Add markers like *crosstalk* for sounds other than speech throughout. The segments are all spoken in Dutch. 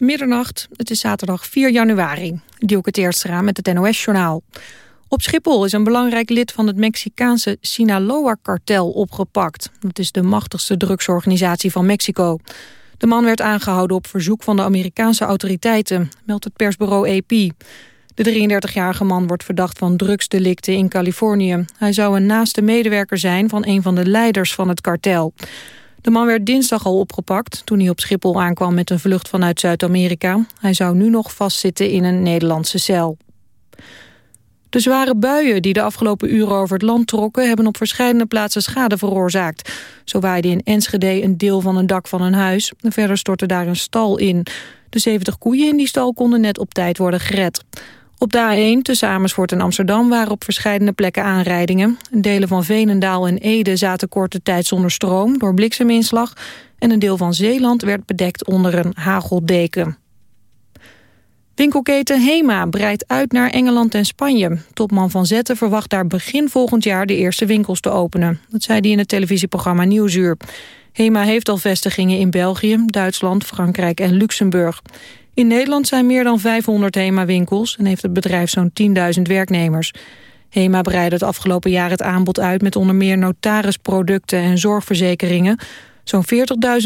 Middernacht, het is zaterdag 4 januari. Dielke Teerstra met het NOS-journaal. Op Schiphol is een belangrijk lid van het Mexicaanse Sinaloa-kartel opgepakt. Dat is de machtigste drugsorganisatie van Mexico. De man werd aangehouden op verzoek van de Amerikaanse autoriteiten, meldt het persbureau AP. De 33-jarige man wordt verdacht van drugsdelicten in Californië. Hij zou een naaste medewerker zijn van een van de leiders van het kartel. De man werd dinsdag al opgepakt toen hij op Schiphol aankwam met een vlucht vanuit Zuid-Amerika. Hij zou nu nog vastzitten in een Nederlandse cel. De zware buien die de afgelopen uren over het land trokken... hebben op verschillende plaatsen schade veroorzaakt. Zo waaide in Enschede een deel van een dak van een huis. Verder stortte daar een stal in. De 70 koeien in die stal konden net op tijd worden gered. Op de A1 tussen Amersfoort en Amsterdam waren op verschillende plekken aanrijdingen. Delen van Veenendaal en Ede zaten korte tijd zonder stroom door blikseminslag... en een deel van Zeeland werd bedekt onder een hageldeken. Winkelketen Hema breidt uit naar Engeland en Spanje. Topman Van Zetten verwacht daar begin volgend jaar de eerste winkels te openen. Dat zei hij in het televisieprogramma Nieuwsuur. Hema heeft al vestigingen in België, Duitsland, Frankrijk en Luxemburg. In Nederland zijn meer dan 500 HEMA-winkels en heeft het bedrijf zo'n 10.000 werknemers. HEMA breidde het afgelopen jaar het aanbod uit met onder meer notarisproducten en zorgverzekeringen. Zo'n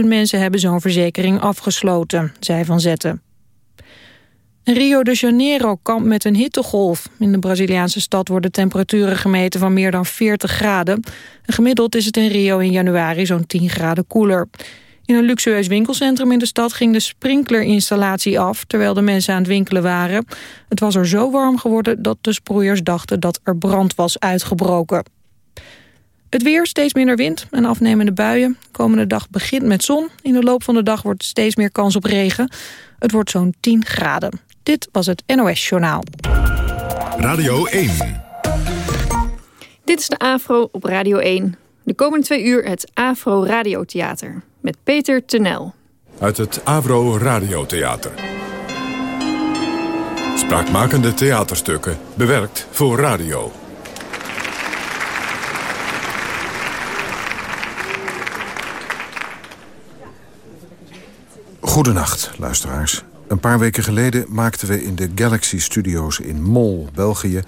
40.000 mensen hebben zo'n verzekering afgesloten, zei Van Zetten. Rio de Janeiro kampt met een hittegolf. In de Braziliaanse stad worden temperaturen gemeten van meer dan 40 graden. gemiddeld is het in Rio in januari zo'n 10 graden koeler. In een luxueus winkelcentrum in de stad ging de sprinklerinstallatie af... terwijl de mensen aan het winkelen waren. Het was er zo warm geworden dat de sproeiers dachten dat er brand was uitgebroken. Het weer, steeds minder wind en afnemende buien. komende dag begint met zon. In de loop van de dag wordt steeds meer kans op regen. Het wordt zo'n 10 graden. Dit was het NOS Journaal. Radio 1. Dit is de AFRO op Radio 1. De komende twee uur het AFRO Radiotheater met Peter Tenel. Uit het AFRO Radiotheater. Spraakmakende theaterstukken, bewerkt voor radio. Goedenacht, luisteraars. Een paar weken geleden maakten we in de Galaxy Studios in Mol, België...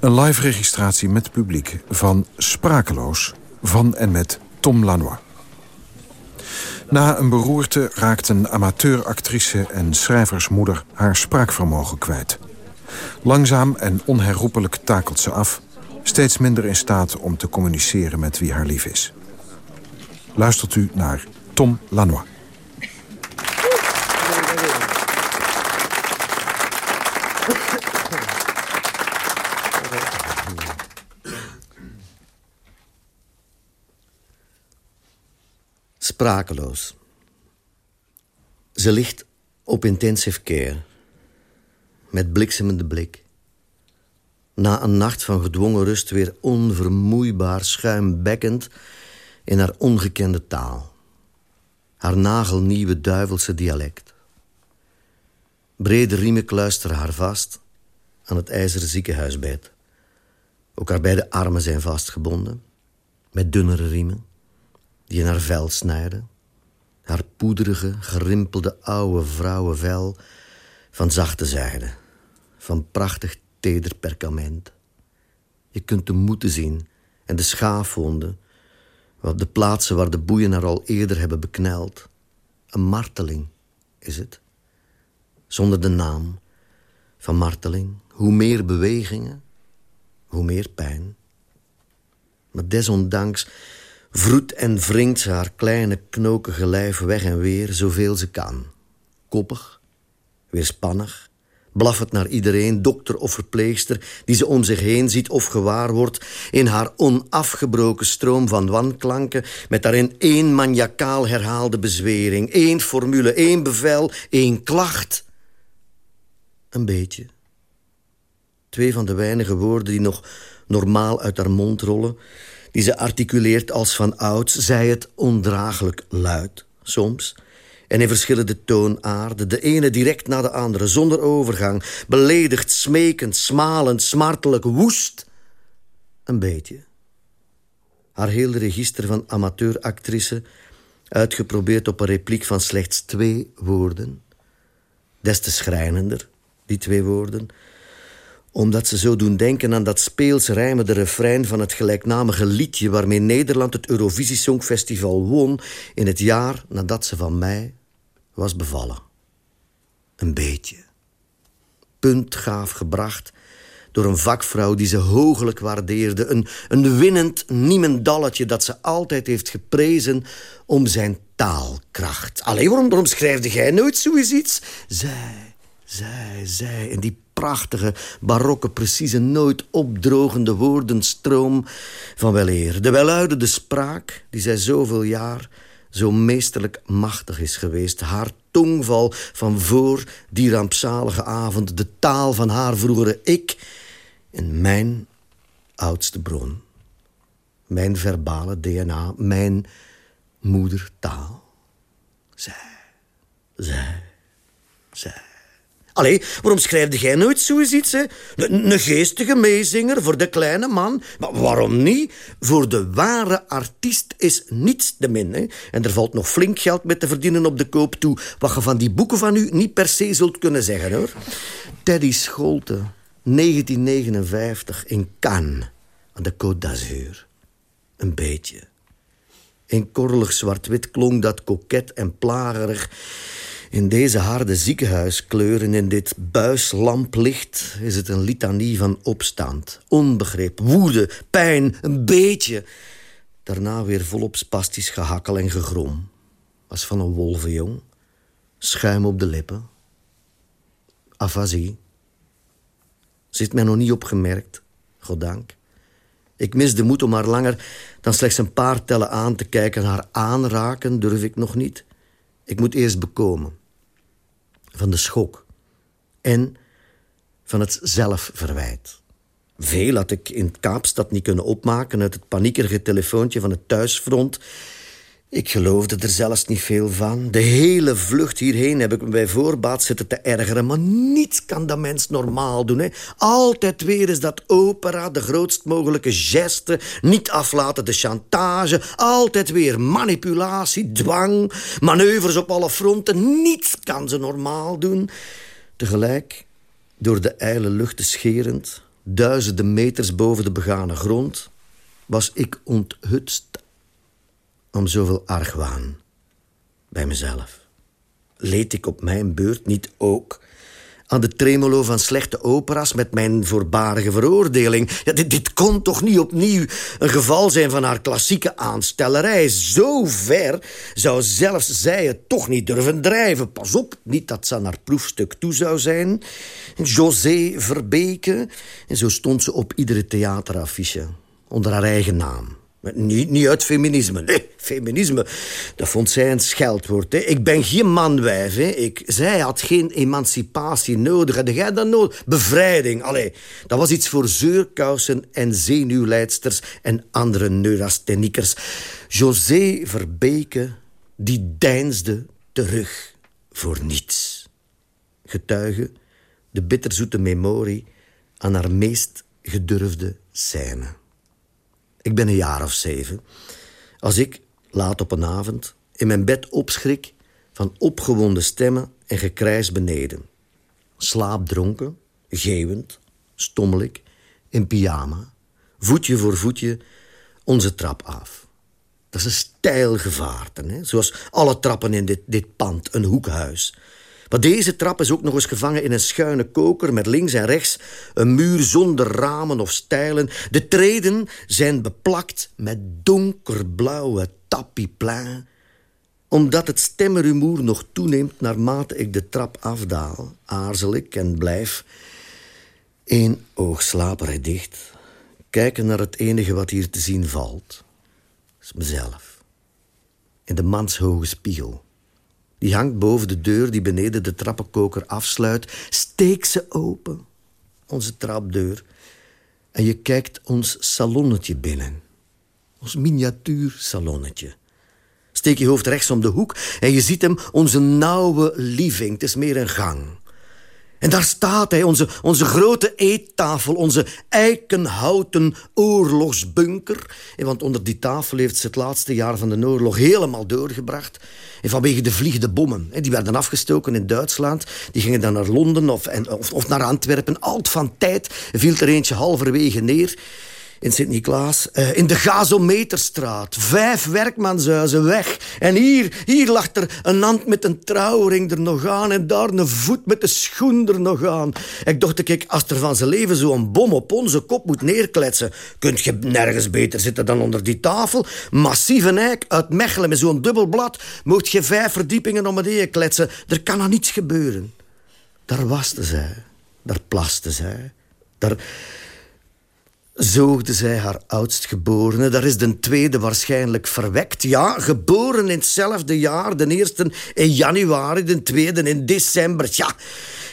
een live registratie met publiek van Sprakeloos van en met Tom Lanois. Na een beroerte raakt een amateuractrice en schrijversmoeder haar spraakvermogen kwijt. Langzaam en onherroepelijk takelt ze af... steeds minder in staat om te communiceren met wie haar lief is. Luistert u naar Tom Lanois. Sprakeloos. Ze ligt op intensive care, met bliksemende blik. Na een nacht van gedwongen rust weer onvermoeibaar schuimbekkend in haar ongekende taal. Haar nagelnieuwe duivelse dialect. Brede riemen kluisteren haar vast aan het ijzeren ziekenhuisbed. Ook haar beide armen zijn vastgebonden, met dunnere riemen die in haar vel snijden. Haar poederige, gerimpelde oude vrouwenvel van zachte zijde. Van prachtig teder perkament. Je kunt de moeten zien en de schaafwonden... op de plaatsen waar de boeien haar al eerder hebben bekneld. Een marteling is het. Zonder de naam van marteling. Hoe meer bewegingen, hoe meer pijn. Maar desondanks Vroet en wringt ze haar kleine knokige lijf weg en weer zoveel ze kan. Koppig, weerspannig, blaffend naar iedereen, dokter of verpleegster... die ze om zich heen ziet of gewaar wordt... in haar onafgebroken stroom van wanklanken... met daarin één maniacaal herhaalde bezwering... één formule, één bevel, één klacht. Een beetje. Twee van de weinige woorden die nog normaal uit haar mond rollen die ze articuleert als van ouds... zij het ondraaglijk luid, soms... En in verschillende toonaarden, de ene direct na de andere, zonder overgang. Beledigd, smekend, smalend, smartelijk, woest. Een beetje. Haar hele register van amateuractrice... uitgeprobeerd op een repliek van slechts twee woorden. Des te schrijnender, die twee woorden omdat ze zo doen denken aan dat speels rijmende refrein van het gelijknamige liedje waarmee Nederland het Eurovisie Songfestival won in het jaar nadat ze van mij was bevallen. Een beetje. Puntgaaf gebracht door een vakvrouw die ze hoogelijk waardeerde. Een, een winnend niemendalletje dat ze altijd heeft geprezen om zijn taalkracht. Alleen waarom, waarom schrijfde jij nooit zoiets? Zij, zij, zij, in die prachtige, barokke, precieze, nooit opdrogende woordenstroom van weleer. De weluidende spraak die zij zoveel jaar zo meesterlijk machtig is geweest. Haar tongval van voor die rampzalige avond. De taal van haar vroegere ik. En mijn oudste bron. Mijn verbale DNA. Mijn moedertaal. Zij. Zij. Zij. Allee, waarom schrijfde jij nooit zoiets, hè? Een geestige meezinger voor de kleine man. Maar waarom niet? Voor de ware artiest is niets te min, hè? En er valt nog flink geld mee te verdienen op de koop toe... wat je van die boeken van u niet per se zult kunnen zeggen, hoor. Teddy Scholte, 1959, in Cannes, aan de Côte d'Azur. Een beetje. In korrelig zwart-wit klonk dat koket en plagerig... In deze harde ziekenhuiskleuren, in dit buislamplicht... is het een litanie van opstand, onbegrip, woede, pijn, een beetje. Daarna weer volop spastisch gehakkel en gegrom. Als van een wolvenjong. Schuim op de lippen. Afasie. Zit mij nog niet opgemerkt, goddank. Ik mis de moed om haar langer dan slechts een paar tellen aan te kijken. Haar aanraken durf ik nog niet. Ik moet eerst bekomen. Van de schok. En van het zelfverwijt. Veel had ik in Kaapstad niet kunnen opmaken uit het paniekerige telefoontje van het thuisfront ik geloofde er zelfs niet veel van. De hele vlucht hierheen heb ik me bij voorbaat zitten te ergeren. Maar niets kan dat mens normaal doen. Hè. Altijd weer is dat opera, de grootst mogelijke geste. Niet aflaten de chantage. Altijd weer manipulatie, dwang, manoeuvres op alle fronten. Niets kan ze normaal doen. Tegelijk, door de ijle lucht scherend... duizenden meters boven de begane grond... was ik onthutst om zoveel argwaan bij mezelf? Leed ik op mijn beurt niet ook aan de tremolo van slechte opera's met mijn voorbarige veroordeling. Ja, dit, dit kon toch niet opnieuw een geval zijn van haar klassieke aanstellerij. Zo ver zou zelfs zij het toch niet durven drijven. Pas op, niet dat ze aan haar proefstuk toe zou zijn. José Verbeke. En zo stond ze op iedere theateraffiche. Onder haar eigen naam. Niet, niet uit feminisme. Nee, feminisme, dat vond zij een scheldwoord. Hè. Ik ben geen manwijf. Hè. Ik, zij had geen emancipatie nodig. Had jij dat nodig? Bevrijding. Allee, dat was iets voor zeurkousen en zenuwleidsters en andere neurastheniekers. José Verbeke, die deinsde terug voor niets. Getuige de bitterzoete memorie aan haar meest gedurfde scène. Ik ben een jaar of zeven. Als ik, laat op een avond, in mijn bed opschrik... van opgewonden stemmen en gekrijs beneden. Slaapdronken, geeuwend, stommelijk, in pyjama... voetje voor voetje onze trap af. Dat is een stijl gevaarte, hè? zoals alle trappen in dit, dit pand, een hoekhuis... Maar deze trap is ook nog eens gevangen in een schuine koker... met links en rechts een muur zonder ramen of stijlen. De treden zijn beplakt met donkerblauwe tapiplein. Omdat het stemmenrumoer nog toeneemt naarmate ik de trap afdaal... aarzel ik en blijf één oog slaperig dicht... kijken naar het enige wat hier te zien valt. Is mezelf. In de manshoge spiegel... Die hangt boven de deur die beneden de trappenkoker afsluit. Steek ze open, onze trapdeur. En je kijkt ons salonnetje binnen. Ons miniatuursalonnetje. Steek je hoofd rechts om de hoek en je ziet hem, onze nauwe living. Het is meer een gang. En daar staat hij, onze, onze grote eettafel, onze eikenhouten oorlogsbunker. Want onder die tafel heeft ze het laatste jaar van de oorlog helemaal doorgebracht. En vanwege de vliegende bommen, die werden afgestoken in Duitsland. Die gingen dan naar Londen of, of, of naar Antwerpen. Alt van tijd viel er eentje halverwege neer in Sint-Niklaas. Uh, in de Gazometerstraat. Vijf werkmanshuizen weg. En hier, hier lag er een hand met een trouwring er nog aan. En daar een voet met de schoen er nog aan. Ik dacht, kijk, als er van zijn leven zo'n bom op onze kop moet neerkletsen... kunt je nergens beter zitten dan onder die tafel. Massieve eik uit Mechelen met zo'n dubbel blad. Moet je vijf verdiepingen om het kletsen. Er kan er niets gebeuren. Daar waste zij. Daar plaste zij. Daar zoogde zij haar oudstgeborene. Daar is de tweede waarschijnlijk verwekt. Ja, geboren in hetzelfde jaar. De eerste in januari, de tweede in december. Ja,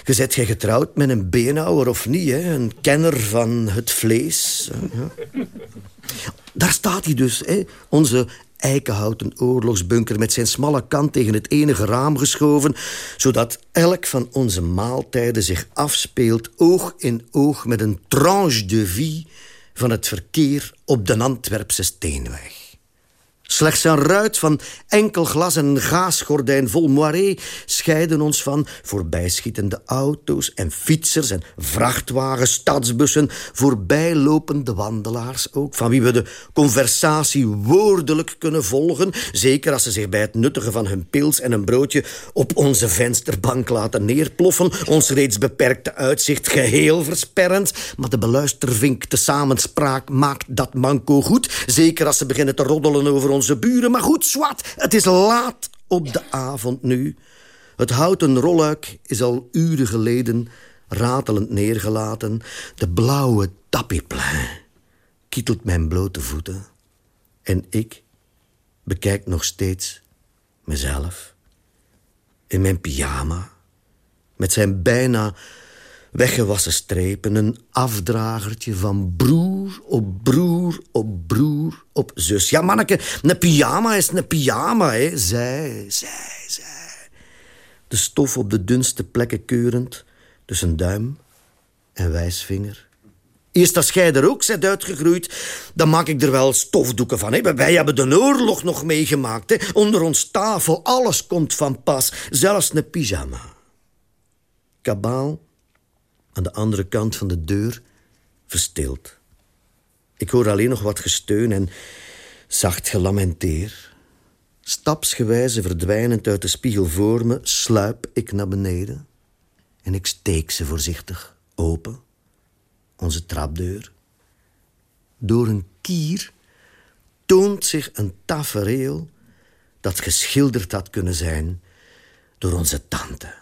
je zet getrouwd met een beenhouwer of niet, hè? Een kenner van het vlees. Ja. Daar staat hij dus, hè? onze eikenhouten oorlogsbunker met zijn smalle kant tegen het enige raam geschoven, zodat elk van onze maaltijden zich afspeelt oog in oog met een tranche de vie van het verkeer op de Antwerpse Steenweg. Slechts een ruit van enkel glas en een gaasgordijn vol moiré scheiden ons van voorbijschietende auto's en fietsers en vrachtwagens, stadsbussen, voorbijlopende wandelaars ook, van wie we de conversatie woordelijk kunnen volgen, zeker als ze zich bij het nuttigen van hun pils en een broodje op onze vensterbank laten neerploffen, ons reeds beperkte uitzicht geheel versperrend, maar de beluistervink de samenspraak maakt dat manco goed, zeker als ze beginnen te roddelen over onze buren. Maar goed, zwart, het is laat op de avond nu. Het houten rolluik is al uren geleden ratelend neergelaten. De blauwe tapiplein kietelt mijn blote voeten. En ik bekijk nog steeds mezelf. In mijn pyjama. Met zijn bijna weggewassen strepen, een afdragertje van broer op broer op broer op zus. Ja, manneke, een pyjama is een pyjama, hè. Zij, zij, zij. De stof op de dunste plekken keurend, tussen duim en wijsvinger. Eerst als jij er ook zit uitgegroeid, dan maak ik er wel stofdoeken van. Hè. Wij hebben de oorlog nog meegemaakt. Hè. Onder ons tafel, alles komt van pas. Zelfs een pyjama. Kabaal aan de andere kant van de deur verstild. Ik hoor alleen nog wat gesteun en zacht gelamenteer. Stapsgewijze verdwijnend uit de spiegel voor me, sluip ik naar beneden en ik steek ze voorzichtig open, onze trapdeur. Door een kier toont zich een tafereel dat geschilderd had kunnen zijn door onze tante.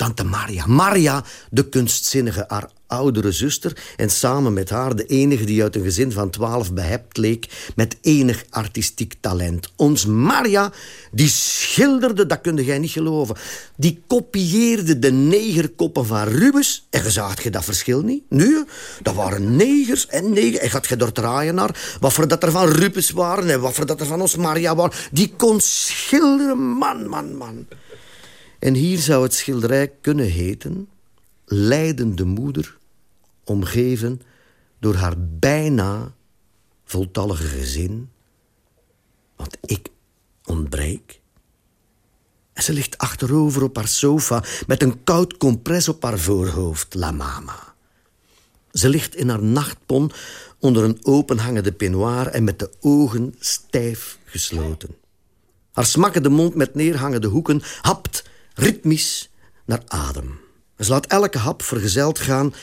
Tante Maria. Maria, de kunstzinnige, haar oudere zuster... en samen met haar de enige die uit een gezin van twaalf behept leek... met enig artistiek talent. Ons Maria, die schilderde, dat kun jij niet geloven. Die kopieerde de negerkoppen van Rubens. En zaagt je dat verschil niet? Nu, dat waren negers en negers. En gaat je door draaien naar wat voor dat er van Rubens waren... en wat voor dat er van ons Maria waren. Die kon schilderen, man, man, man. En hier zou het schilderij kunnen heten... Leidende moeder, omgeven door haar bijna voltallige gezin. Want ik ontbreek. En ze ligt achterover op haar sofa met een koud compress op haar voorhoofd, la mama. Ze ligt in haar nachtpon onder een openhangende peignoir en met de ogen stijf gesloten. Haar smakkende mond met neerhangende hoeken hapt ritmisch naar adem. Ze laat elke hap vergezeld gaan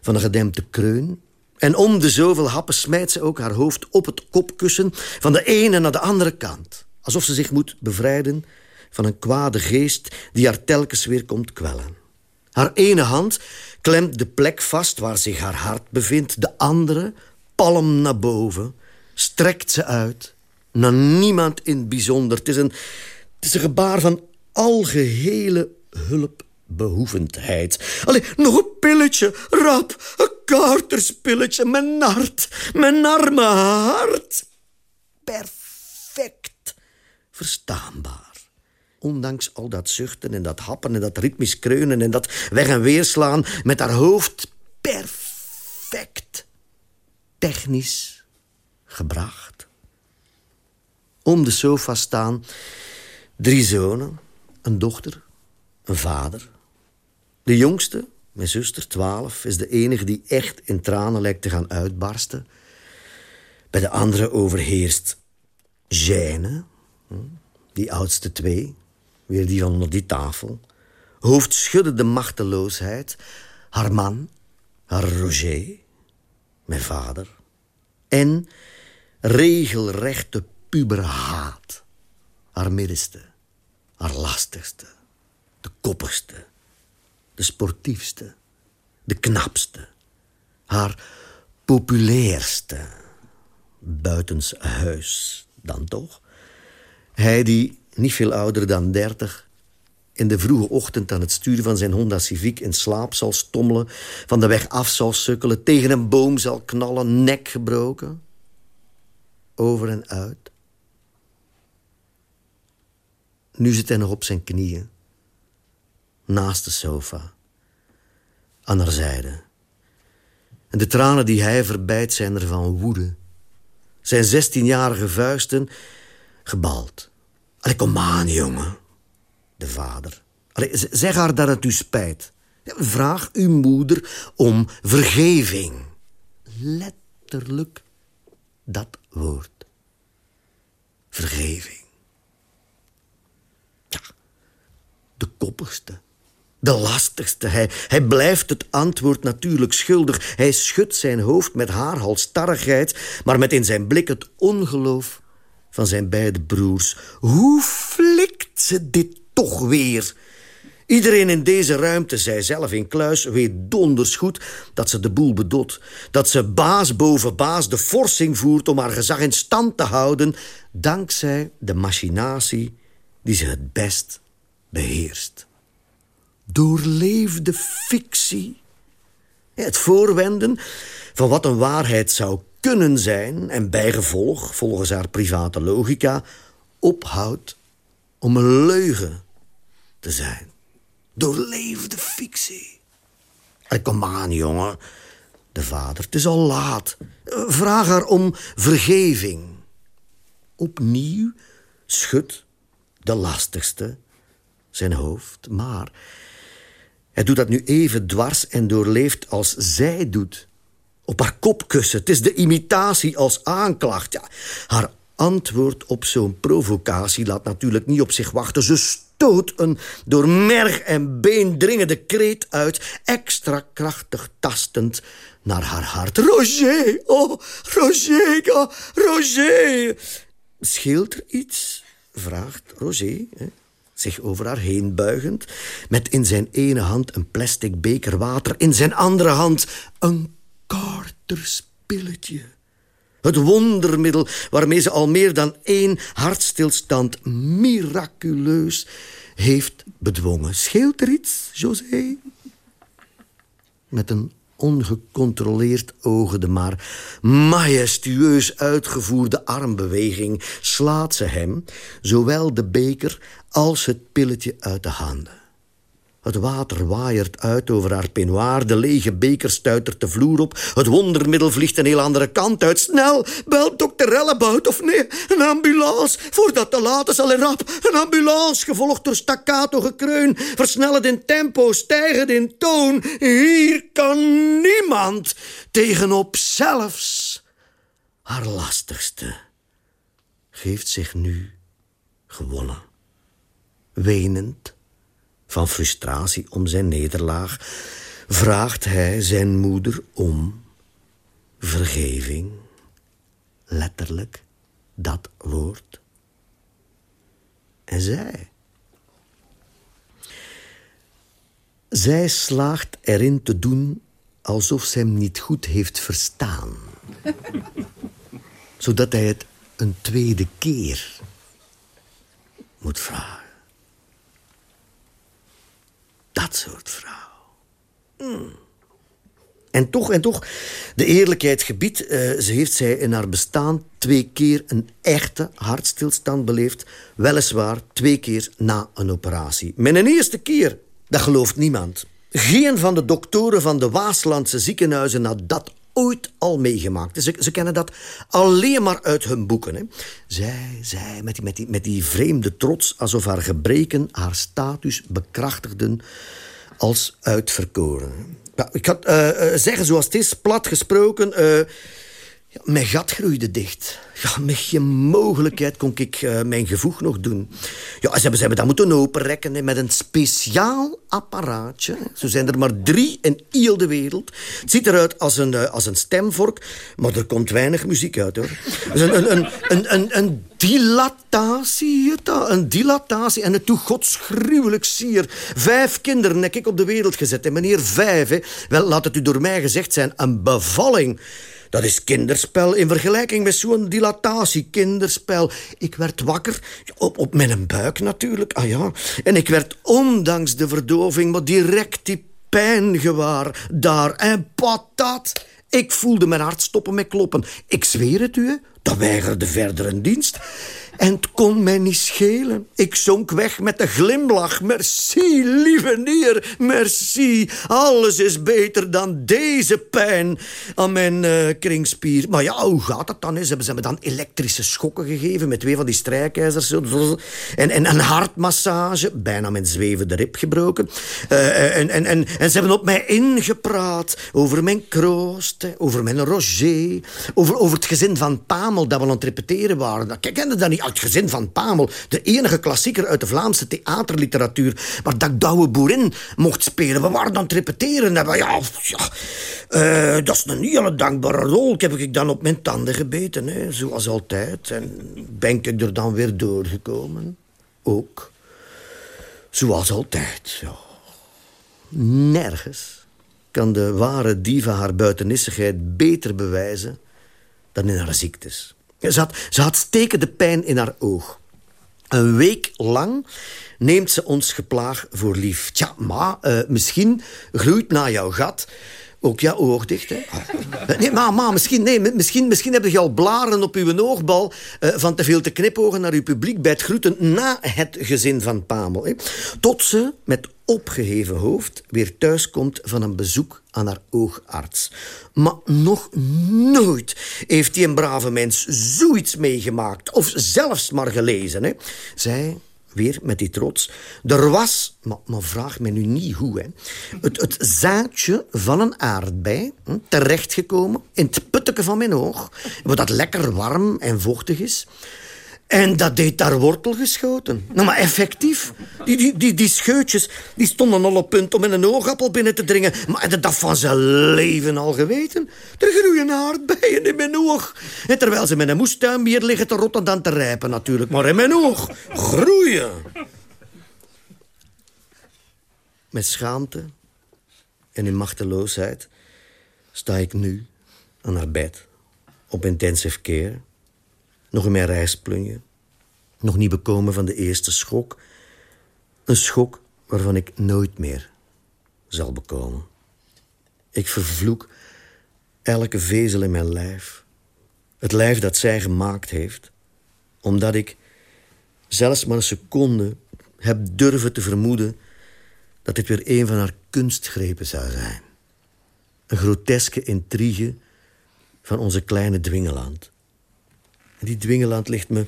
van een gedempte kreun. En om de zoveel happen smijt ze ook haar hoofd op het kopkussen... van de ene naar de andere kant. Alsof ze zich moet bevrijden van een kwade geest... die haar telkens weer komt kwellen. Haar ene hand klemt de plek vast waar zich haar hart bevindt. De andere, palm naar boven, strekt ze uit. Naar niemand in het bijzonder. Het is een, het is een gebaar van algehele hulpbehoevendheid. Allee, nog een pilletje, rap, een kaarterspilletje, mijn hart, mijn arme hart. Perfect verstaanbaar. ondanks al dat zuchten en dat happen en dat ritmisch kreunen... en dat weg en weer slaan, met haar hoofd perfect technisch gebracht. Om de sofa staan drie zonen, een dochter, een vader. De jongste, mijn zuster, twaalf, is de enige die echt in tranen lijkt te gaan uitbarsten. Bij de andere overheerst Jeanne, hm, die oudste twee, weer die van onder die tafel. de machteloosheid, haar man, haar Roger, mijn vader. En regelrechte puberhaat, haar middenste, haar lastigste, de koppigste, de sportiefste, de knapste, haar populairste, buitenshuis dan toch. Hij die, niet veel ouder dan dertig, in de vroege ochtend aan het stuur van zijn Honda Civic in slaap zal stommelen, van de weg af zal sukkelen, tegen een boom zal knallen, nek gebroken, over en uit. Nu zit hij nog op zijn knieën, naast de sofa, aan haar zijde. En de tranen die hij verbijt zijn er van woede. Zijn zestienjarige vuisten gebald. Allee, kom aan, jongen. De vader. Allee, zeg haar dat het u spijt. Vraag uw moeder om vergeving. Letterlijk dat woord. Vergeving. Ja, de koppigste. De lastigste. Hij, hij blijft het antwoord natuurlijk schuldig. Hij schudt zijn hoofd met haar halstarrigheid... maar met in zijn blik het ongeloof van zijn beide broers. Hoe flikt ze dit toch weer? Iedereen in deze ruimte, zij zelf in kluis, weet donders goed dat ze de boel bedot. Dat ze baas boven baas de forsing voert om haar gezag in stand te houden... dankzij de machinatie die ze het best beheerst. Doorleefde fictie. Het voorwenden van wat een waarheid zou kunnen zijn... en bijgevolg, volgens haar private logica... ophoudt om een leugen te zijn. Doorleefde fictie. kom aan, jongen. De vader, het is al laat. Vraag haar om vergeving. Opnieuw schudt de lastigste zijn hoofd. Maar hij doet dat nu even dwars en doorleefd als zij doet. Op haar kop kussen. Het is de imitatie als aanklacht. Ja, haar antwoord op zo'n provocatie laat natuurlijk niet op zich wachten. Ze stoot een door merg en been dringende kreet uit... extra krachtig tastend naar haar hart. Roger, oh, Roger, oh, Roger. Scheelt er iets? vraagt Roger, hè, zich over haar heen buigend... met in zijn ene hand een plastic beker water... in zijn andere hand een kaarterspilletje. Het wondermiddel waarmee ze al meer dan één hartstilstand miraculeus heeft bedwongen. Scheelt er iets, José? Met een ongecontroleerd ogende, maar majestueus uitgevoerde armbeweging slaat ze hem zowel de beker als het pilletje uit de handen. Het water waaiert uit over haar peignoir. De lege beker stuitert de vloer op. Het wondermiddel vliegt een heel andere kant uit. Snel, bel dokter Rellebout of nee, een ambulance. Voordat te laat is, al rap. Een ambulance, gevolgd door staccato gekreun. Versnellend in tempo, stijgend in toon. Hier kan niemand tegenop zelfs haar lastigste. Geeft zich nu gewonnen. Wenend van frustratie om zijn nederlaag, vraagt hij zijn moeder om vergeving. Letterlijk dat woord. En zij. Zij slaagt erin te doen alsof ze hem niet goed heeft verstaan. *laughs* Zodat hij het een tweede keer moet vragen. Dat soort vrouw. Hmm. En toch, en toch, de eerlijkheid gebied, uh, ze heeft zij in haar bestaan twee keer een echte hartstilstand beleefd. Weliswaar twee keer na een operatie. Met een eerste keer, dat gelooft niemand. Geen van de doktoren van de Waaslandse ziekenhuizen had dat ooit al meegemaakt. Ze, ze kennen dat alleen maar uit hun boeken. Hè. Zij, zij, met die, met, die, met die vreemde trots... alsof haar gebreken haar status bekrachtigden als uitverkoren. Ja, ik ga uh, zeggen zoals het is, plat gesproken... Uh, ja, mijn gat groeide dicht. Ja, met geen mogelijkheid kon ik uh, mijn gevoeg nog doen. Ja, ze hebben, ze hebben dat moeten openrekken met een speciaal apparaatje. Zo zijn er maar drie in heel de wereld. Het ziet eruit als een, uh, als een stemvork, maar er komt weinig muziek uit, hoor. Een, een, een, een, een, een dilatatie, een dilatatie. En het doet godsgruwelijk sier. Vijf kinderen heb ik op de wereld gezet. En meneer vijf, hè. Wel, laat het u door mij gezegd zijn, een bevalling... Dat is kinderspel in vergelijking met zo'n dilatatie. Kinderspel. Ik werd wakker, op, op mijn buik natuurlijk. Ah ja. En ik werd ondanks de verdoving maar direct die pijn gewaar. Daar. En patat. Ik voelde mijn hart stoppen met kloppen. Ik zweer het u, dat weigerde verder een dienst. En het kon mij niet schelen. Ik zonk weg met een glimlach. Merci, lieve neer, merci. Alles is beter dan deze pijn aan mijn uh, kringspier. Maar ja, hoe gaat dat dan? Ze hebben, me dan elektrische schokken gegeven met twee van die strijkijzers. En, en een hartmassage, bijna mijn zwevende rib gebroken. Uh, en, en, en, en ze hebben op mij ingepraat over mijn kroost, over mijn Roger, over, over het gezin van Pamel dat we aan het repeteren waren. Ik kende dat niet uit het gezin van Pamel. De enige klassieker uit de Vlaamse theaterliteratuur. Waar dat douwe boerin mocht spelen. We waren aan het repeteren. Ja, uh, dat is een hele dankbare rol. Ik heb ik dan op mijn tanden gebeten. Hè, zoals altijd. En ben ik er dan weer doorgekomen. Ook. Zoals altijd. Ja. Nergens kan de ware diva haar buitenissigheid beter bewijzen dan in haar ziektes. Ze had, ze had stekende pijn in haar oog. Een week lang neemt ze ons geplaag voor lief. Tja, maar uh, misschien groeit na jouw gat ook ja, oog dicht, hè? Nee, maar, misschien, nee, misschien, misschien heb je al blaren op uw oogbal... Uh, van te veel te knipogen naar uw publiek... bij het groeten na het gezin van Pamel. Hè? Tot ze met opgeheven hoofd weer thuiskomt van een bezoek aan haar oogarts. Maar nog nooit heeft die een brave mens zoiets meegemaakt... of zelfs maar gelezen. Hè? Zij weer met die trots. Er was, maar, vraag me nu niet hoe, het, het zaadje van een aardbei hm, terechtgekomen in het putteke van mijn oog, wat dat lekker warm en vochtig is. En dat deed daar wortel geschoten. Nou, maar effectief. Die, die, die, die scheutjes die stonden al op punt om in een oogappel binnen te dringen. Maar had dat van zijn leven al geweten? Er groeien aardbeien in mijn oog. Terwijl ze met een moestuin meer liggen te rotten dan te rijpen natuurlijk. Maar in mijn oog groeien. Met schaamte en in machteloosheid sta ik nu aan haar bed op intensive care nog in mijn reisplunje. Nog niet bekomen van de eerste schok. Een schok waarvan ik nooit meer zal bekomen. Ik vervloek elke vezel in mijn lijf. Het lijf dat zij gemaakt heeft. Omdat ik zelfs maar een seconde heb durven te vermoeden... dat dit weer een van haar kunstgrepen zou zijn. Een groteske intrigue van onze kleine dwingeland. Die dwingeland ligt me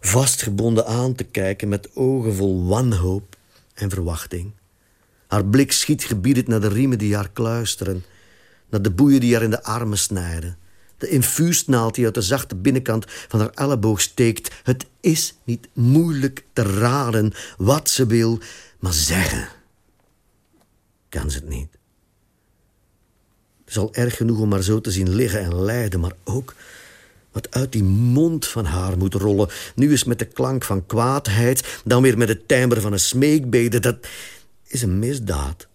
vastgebonden aan te kijken met ogen vol wanhoop en verwachting. Haar blik schiet gebiedend naar de riemen die haar kluisteren, naar de boeien die haar in de armen snijden, de infuusnaald die uit de zachte binnenkant van haar elleboog steekt. Het is niet moeilijk te raden wat ze wil, maar zeggen kan ze het niet. Het is al erg genoeg om maar zo te zien liggen en lijden, maar ook wat uit die mond van haar moet rollen. Nu eens met de klank van kwaadheid, dan weer met het timbre van een smeekbede. Dat is een misdaad.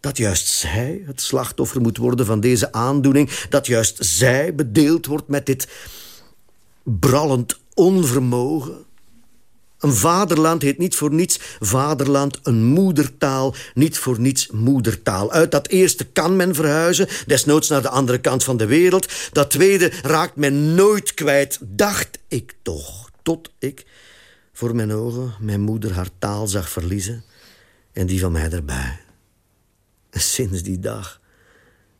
Dat juist zij het slachtoffer moet worden van deze aandoening. Dat juist zij bedeeld wordt met dit brallend onvermogen. Een vaderland heet niet voor niets vaderland, een moedertaal, niet voor niets moedertaal. Uit dat eerste kan men verhuizen, desnoods naar de andere kant van de wereld. Dat tweede raakt men nooit kwijt, dacht ik toch, tot ik voor mijn ogen mijn moeder haar taal zag verliezen en die van mij erbij. Sinds die dag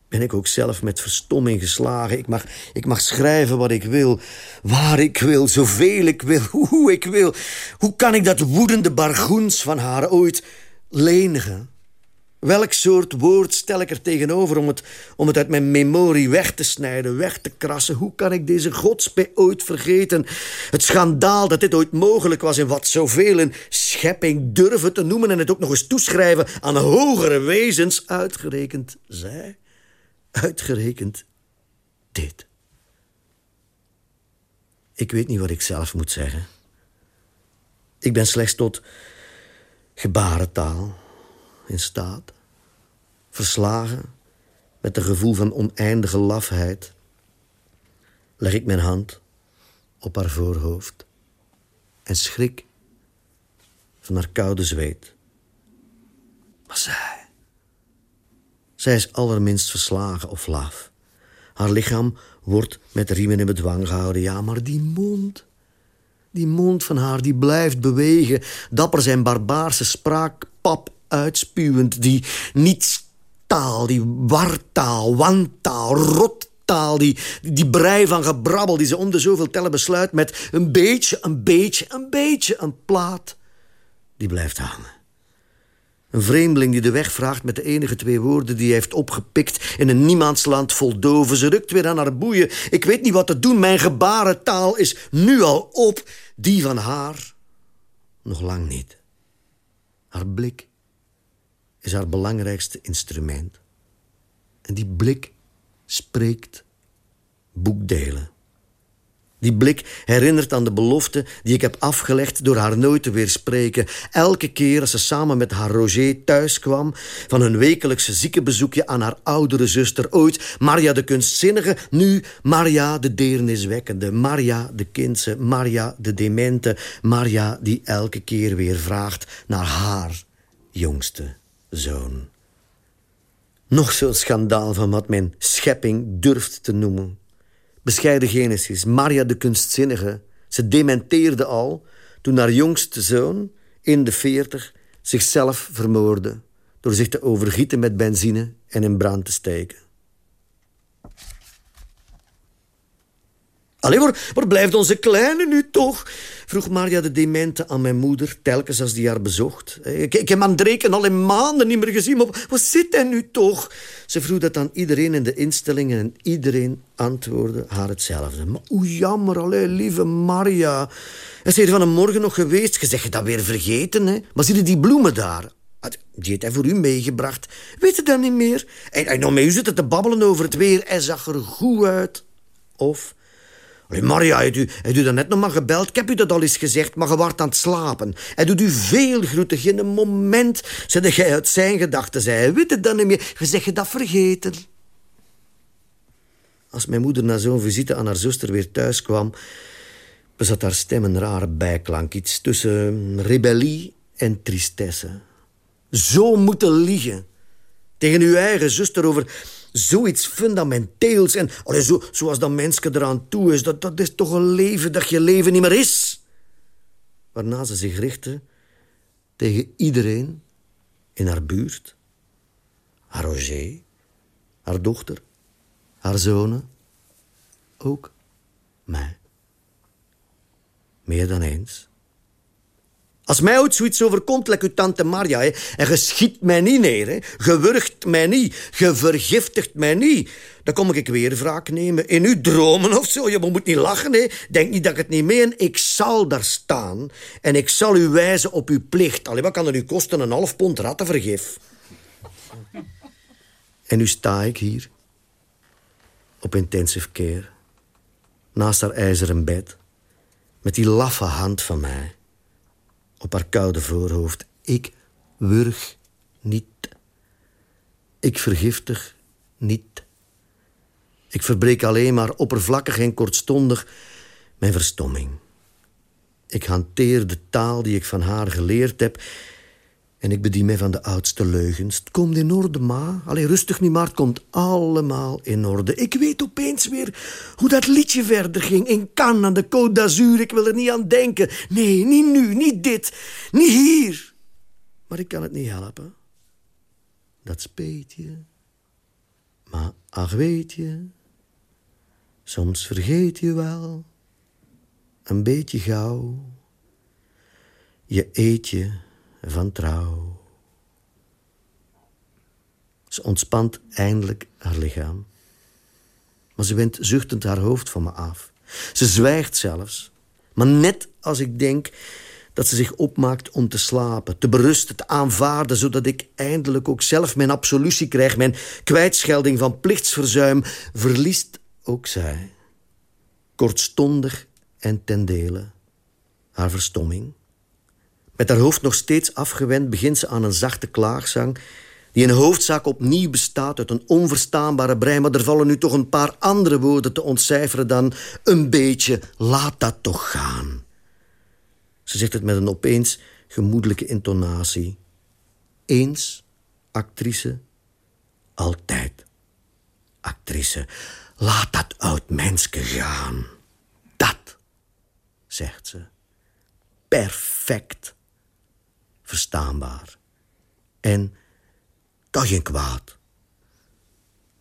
ben ik ook zelf met verstomming geslagen. Ik mag, ik mag schrijven wat ik wil, waar ik wil, zoveel ik wil, *laughs* hoe ik wil. Hoe kan ik dat woedende bargoens van haar ooit lenigen? Welk soort woord stel ik er tegenover om het, om het uit mijn memorie weg te snijden, weg te krassen? Hoe kan ik deze godspee ooit vergeten? Het schandaal dat dit ooit mogelijk was en wat zoveel een schepping durven te noemen... en het ook nog eens toeschrijven aan hogere wezens, uitgerekend zij... Uitgerekend dit. Ik weet niet wat ik zelf moet zeggen. Ik ben slechts tot gebarentaal in staat. Verslagen met een gevoel van oneindige lafheid leg ik mijn hand op haar voorhoofd en schrik van haar koude zweet. Maar zij zij is allerminst verslagen of laf. Haar lichaam wordt met riemen in bedwang gehouden. Ja, maar die mond... Die mond van haar die blijft bewegen. Dapper zijn barbaarse spraakpap uitspuwend. Die nietstaal, die wartaal, wantaal, rottaal. Die, die brei van gebrabbel die ze om de zoveel tellen besluit... met een beetje, een beetje, een beetje, een plaat. Die blijft hangen. Een vreemdeling die de weg vraagt met de enige twee woorden die hij heeft opgepikt in een niemandsland vol doven. Ze rukt weer aan haar boeien. Ik weet niet wat te doen. Mijn gebarentaal is nu al op. Die van haar nog lang niet. Haar blik is haar belangrijkste instrument. En die blik spreekt boekdelen. Die blik herinnert aan de belofte die ik heb afgelegd door haar nooit te weerspreken. Elke keer als ze samen met haar Roger thuis kwam... van hun wekelijkse ziekenbezoekje aan haar oudere zuster ooit... Maria de kunstzinnige, nu Maria de deerniswekkende... Maria de kindse, Maria de demente... Maria die elke keer weer vraagt naar haar jongste zoon. Nog zo'n schandaal van wat men schepping durft te noemen... Bescheiden Genesis, Maria de kunstzinnige. Ze dementeerde al toen haar jongste zoon, in de veertig, zichzelf vermoordde... door zich te overgieten met benzine en in brand te steken. Allee, waar, blijft onze kleine nu toch? Vroeg Maria de Demente aan mijn moeder, telkens als die haar bezocht. Ik, ik heb Andreken al in maanden niet meer gezien, maar waar zit hij nu toch? Ze vroeg dat aan iedereen in de instellingen en iedereen antwoordde haar hetzelfde. Maar hoe jammer, allee, lieve Maria. Is hier van een morgen nog geweest. Je zegt dat weer vergeten, hè? Maar zie je die bloemen daar? Die heeft hij voor u meegebracht. Weet je dat niet meer? En, en nou met u zitten te babbelen over het weer. Hij zag er goed uit. Of Allee, Maria, hij u, heeft u dat net nog maar gebeld? Ik heb u dat al eens gezegd, maar je wordt aan het slapen. Hij doet u veel groeten. Geen moment zet jij uit zijn gedachten. Zij weet het dan niet meer. Je zegt je dat vergeten. Als mijn moeder na zo'n visite aan haar zuster weer thuis kwam... bezat haar stem een rare bijklank. Iets tussen rebellie en tristesse. Zo moeten liegen. Tegen uw eigen zuster over zoiets fundamenteels. En allee, zo, zoals dat mensen eraan toe is. Dat, dat is toch een leven dat je leven niet meer is. Waarna ze zich richtte tegen iedereen in haar buurt. Haar Roger, haar dochter, haar zonen. Ook mij. Meer dan eens. Als mij ooit zoiets overkomt, like uw tante Maria... Hè, en je schiet mij niet neer, je wurgt mij niet, je vergiftigt mij niet... dan kom ik weer wraak nemen. In uw dromen of zo, je moet niet lachen, hè. Denk niet dat ik het niet meen. Ik zal daar staan en ik zal u wijzen op uw plicht. Allee, wat kan er nu kosten? Een half pond rattenvergif. En nu sta ik hier, op intensive care... naast haar ijzeren bed, met die laffe hand van mij op haar koude voorhoofd. Ik wurg niet. Ik vergiftig niet. Ik verbreek alleen maar oppervlakkig en kortstondig mijn verstomming. Ik hanteer de taal die ik van haar geleerd heb... en ik bedien mij van de oudste leugens. Het komt in orde, ma. Allee, rustig nu maar, het komt allemaal in orde. Ik weet opeens weer hoe dat liedje verder ging. In Cannes, aan de Côte d'Azur, ik wil er niet aan denken. Nee, niet nu, niet dit, niet hier. Maar ik kan het niet helpen. Dat speet je. Maar ach, weet je... Soms vergeet je wel een beetje gauw. Je eetje van trouw. Ze ontspant eindelijk haar lichaam. Maar ze wendt zuchtend haar hoofd van me af. Ze zwijgt zelfs. Maar net als ik denk dat ze zich opmaakt om te slapen, te berusten, te aanvaarden, zodat ik eindelijk ook zelf mijn absolutie krijg, mijn kwijtschelding van plichtsverzuim, verliest ook zij. Kortstondig en ten dele haar verstomming. Met haar hoofd nog steeds afgewend begint ze aan een zachte klaagzang... die in hoofdzaak opnieuw bestaat uit een onverstaanbare brein... maar er vallen nu toch een paar andere woorden te ontcijferen dan... een beetje, laat dat toch gaan. Ze zegt het met een opeens gemoedelijke intonatie. Eens actrice, altijd actrice. Laat dat oud menske gaan. Dat, zegt ze. Perfect. Verstaanbaar. En toch geen kwaad.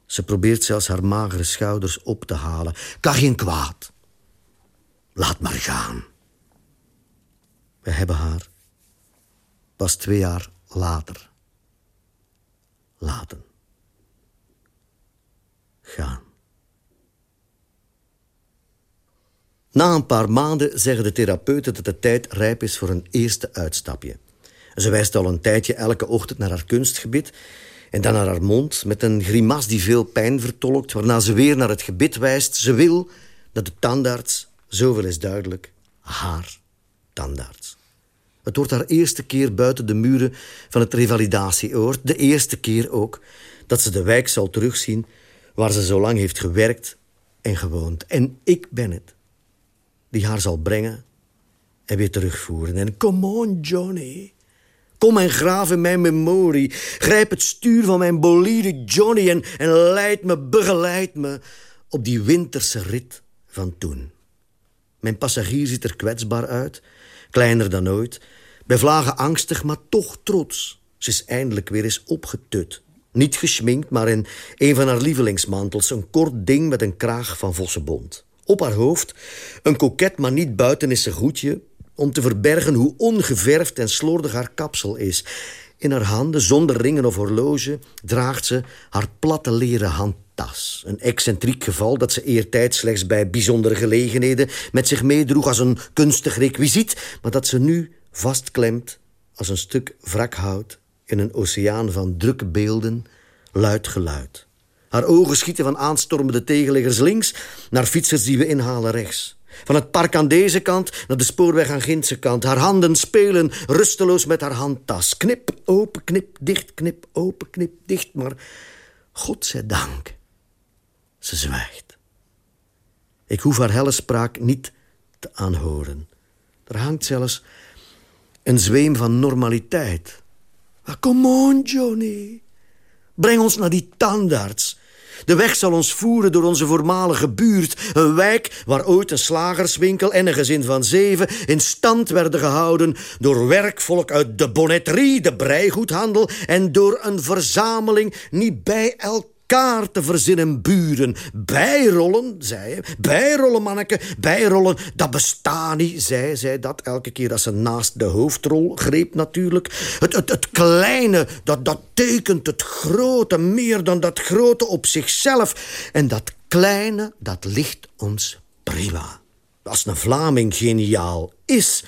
Ze probeert zelfs haar magere schouders op te halen. Kan geen kwaad. Laat maar gaan. We hebben haar pas twee jaar later laten gaan. Na een paar maanden zeggen de therapeuten dat de tijd rijp is voor een eerste uitstapje. Ze wijst al een tijdje elke ochtend naar haar kunstgebit en dan naar haar mond met een grimas die veel pijn vertolkt, waarna ze weer naar het gebit wijst. Ze wil dat de tandarts, zoveel is duidelijk, haar tandarts. Het wordt haar eerste keer buiten de muren van het revalidatieoord. De eerste keer ook dat ze de wijk zal terugzien waar ze zo lang heeft gewerkt en gewoond. En ik ben het die haar zal brengen en weer terugvoeren. En come on, Johnny. Kom en graaf in mijn memorie. Grijp het stuur van mijn bolide Johnny en, leid me, begeleid me op die winterse rit van toen. Mijn passagier ziet er kwetsbaar uit, kleiner dan ooit. Bij vlagen angstig, maar toch trots. Ze is eindelijk weer eens opgetut. Niet geschminkt, maar in een van haar lievelingsmantels... een kort ding met een kraag van vossenbont. Op haar hoofd een koket, maar niet buiten is goedje... om te verbergen hoe ongeverfd en slordig haar kapsel is. In haar handen, zonder ringen of horloge... draagt ze haar platte leren handtas. Een excentriek geval dat ze eertijds slechts bij bijzondere gelegenheden... met zich meedroeg als een kunstig requisiet... maar dat ze nu vastklemt als een stuk wrakhout... in een oceaan van drukke beelden, luid geluid. Haar ogen schieten van aanstormende tegenleggers links... naar fietsers die we inhalen rechts. Van het park aan deze kant naar de spoorweg aan Gintse kant. Haar handen spelen rusteloos met haar handtas. Knip, open, knip, dicht, knip, open, knip, dicht. Maar dank, ze zwijgt. Ik hoef haar helle spraak niet te aanhoren. Er hangt zelfs een zweem van normaliteit. Ah, come on, Johnny. Breng ons naar die tandarts. De weg zal ons voeren door onze voormalige buurt. Een wijk waar ooit een slagerswinkel en een gezin van zeven... in stand werden gehouden door werkvolk uit de bonnetterie, de breigoedhandel... en door een verzameling niet bij elkaar elkaar te verzinnen buren. Bijrollen, zei hij. Bijrollen, manneke, bijrollen. Dat bestaat niet, zei zij dat elke keer als ze naast de hoofdrol greep natuurlijk. Het, het, het kleine, dat, dat tekent het grote meer dan dat grote op zichzelf. En dat kleine, dat ligt ons prima. Als een Vlaming geniaal is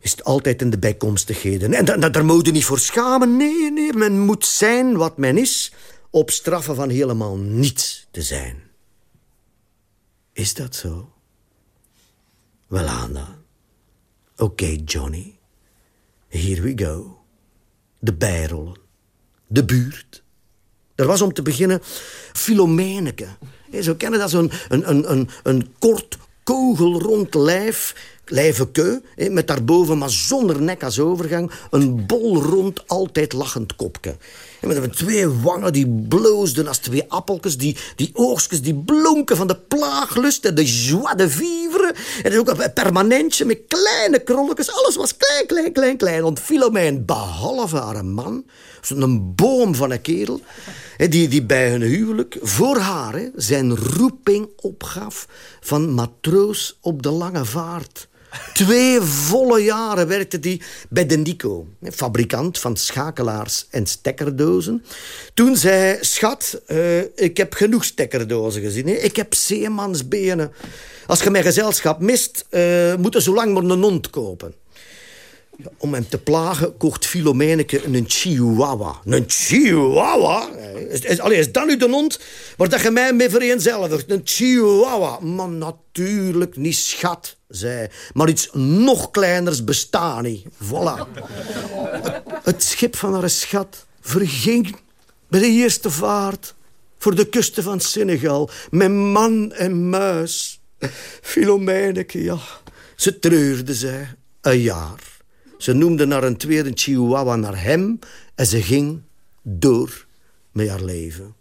is het altijd in de bijkomstigheden. En daar moet je niet voor schamen. Nee, nee, men moet zijn wat men is op straffen van helemaal niets te zijn. Is dat zo? Wel aan dan. Oké, Johnny. Here we go. De bijrollen. De buurt. Er was om te beginnen Filomeneke. Zo kennen dat zo'n een, een, een, een kort, kogelrond lijf lijveke, met daarboven, maar zonder nek als overgang... een bolrond, altijd lachend kopje. Met twee wangen die bloosden als twee appeltjes. Die, die oogstjes die blonken van de plaaglust en de joie de vivre. En ook een permanentje met kleine krolletjes. Alles was klein, klein, klein, klein. Mij een behalve haar man. Een boom van een kerel. Die, die bij hun huwelijk voor haar zijn roeping opgaf... van matroos op de lange vaart. Twee volle jaren werkte hij bij de Nico, fabrikant van schakelaars en stekkerdozen. Toen zei schat, uh, ik heb genoeg stekkerdozen gezien. Ik heb zeemansbenen. Als je mijn gezelschap mist, uh, moet je zo lang maar een hond kopen. Om hem te plagen kocht Filomeneke een chihuahua. Een chihuahua? Is, is, allee, is dat nu de hond waar dat je mij mee vereenzelvigt? Een chihuahua? Maar natuurlijk niet, schat, zei Maar iets nog kleiners bestaat niet. Voilà. Het schip van haar schat verging bij de eerste vaart... voor de kusten van Senegal, met man en muis. Filomeneke, ja, ze treurde zij een jaar. Ze noemde naar een tweede chihuahua naar hem en ze ging door met haar leven.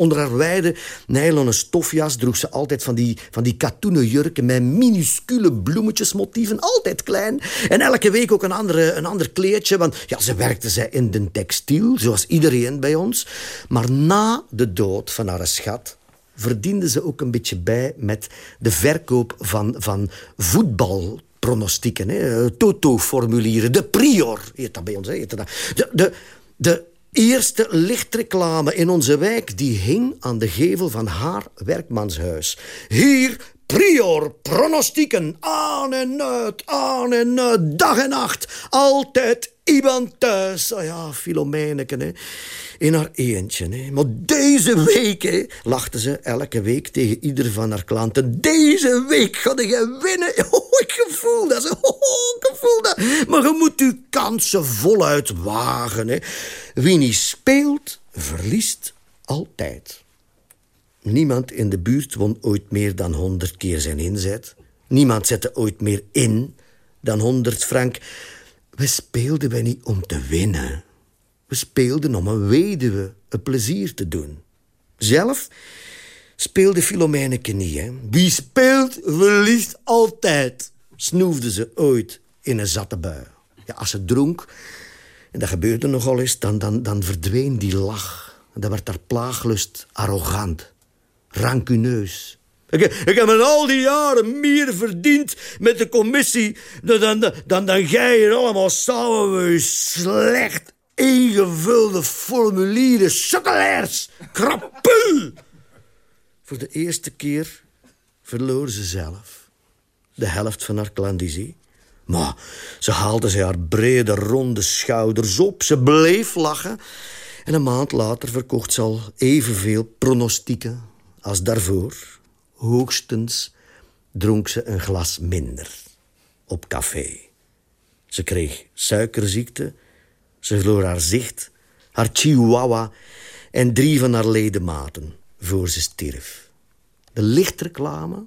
Onder haar wijde nylonen stofjas droeg ze altijd van die, van die katoenen jurken... met minuscule bloemetjesmotieven, altijd klein. En elke week ook een, andere, een ander kleedje. Want ja, ze werkte zij in de textiel, zoals iedereen bij ons. Maar na de dood van haar schat verdiende ze ook een beetje bij... met de verkoop van, van voetbal pronostieken, toto-formulieren, de prior, heet dat bij ons. Hè, dat. De, de, de eerste lichtreclame in onze wijk die hing aan de gevel van haar werkmanshuis. Hier prior, pronostieken, aan en uit, aan en uit, dag en nacht, altijd iemand thuis. Oh ja, Filomeneke, hè. In haar eentje. Hè. Maar deze week, hè, lachte ze elke week tegen ieder van haar klanten. Deze week ga je winnen. *laughs* Oh, ik gevoel dat. *laughs* Oh, ik gevoel dat. Maar je moet uw kansen voluit wagen. Hè. Wie niet speelt, verliest altijd. Niemand in de buurt won ooit meer dan honderd keer zijn inzet. Niemand zette ooit meer in dan honderd frank. We speelden wij niet om te winnen. We speelden om een weduwe een plezier te doen. Zelf speelde Filomeineke niet. Hè? Wie speelt, verliest altijd, snoefde ze ooit in een zatte bui. Ja, als ze dronk, en dat gebeurde nogal eens, dan, dan, dan verdween die lach. Dan werd haar plaaglust arrogant, rancuneus. Ik, ik heb in al die jaren meer verdiend met de commissie... dan, dan, dan, dan jij hier allemaal samen slecht ingevulde formulieren, sukkelaars, krapul. Voor de eerste keer verloor ze zelf de helft van haar klandizie. Maar ze haalde ze haar brede, ronde schouders op. Ze bleef lachen. En een maand later verkocht ze al evenveel pronostieken als daarvoor. Hoogstens dronk ze een glas minder op café. Ze kreeg suikerziekte, ze verloor haar zicht, haar chihuahua en drie van haar ledematen voor ze stierf. De lichtreclame,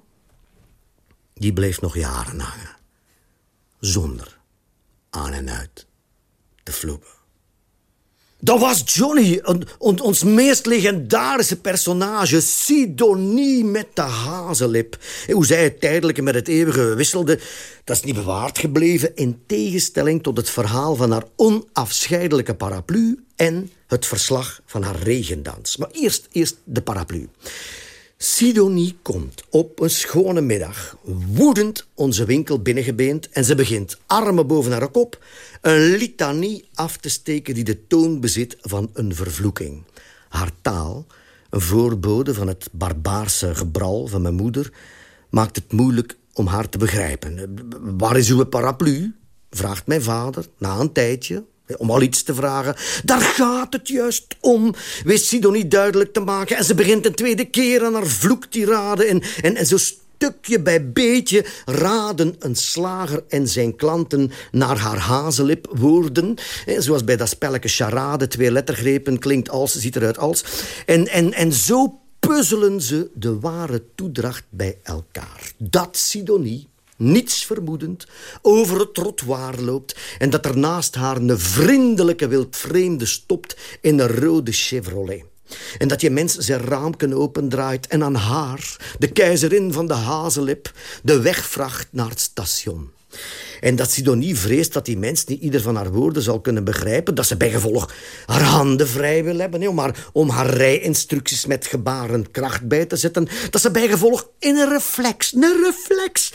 die bleef nog jaren hangen. Zonder aan en uit te vloepen. Dat was Johnny, ons meest legendarische personage. Sidonie met de hazenlip. Hoe zij het tijdelijke met het eeuwige wisselde... dat is niet bewaard gebleven... in tegenstelling tot het verhaal van haar onafscheidelijke paraplu... en het verslag van haar regendans. Maar eerst, eerst de paraplu. Sidonie komt op een schone middag... woedend onze winkel binnengebeend... en ze begint armen boven haar kop een litanie af te steken die de toon bezit van een vervloeking. Haar taal, een voorbode van het barbaarse gebral van mijn moeder... maakt het moeilijk om haar te begrijpen. Waar is uw paraplu? vraagt mijn vader na een tijdje, om al iets te vragen. Daar gaat het juist om, wist Sidonie duidelijk te maken. En ze begint een tweede keer aan haar vloektirade. En, en, en zo stukje bij beetje raden een slager en zijn klanten naar haar hazelip woorden. Zoals bij dat spelletje charade, twee lettergrepen, klinkt als, ziet eruit als. En, en, en zo puzzelen ze de ware toedracht bij elkaar. Dat Sidonie, niets vermoedend, over het trottoir loopt... en dat er naast haar een vriendelijke wildvreemde stopt in een rode Chevrolet. En dat je mens zijn raamken opendraait en aan haar, de keizerin van de hazelip, de weg vraagt naar het station. En dat Sidonie vreest dat die mens niet ieder van haar woorden zal kunnen begrijpen. Dat ze bijgevolg haar handen vrij wil hebben. om, haar, om haar rijinstructies met gebaren kracht bij te zetten. Dat ze bijgevolg in een reflex, een reflex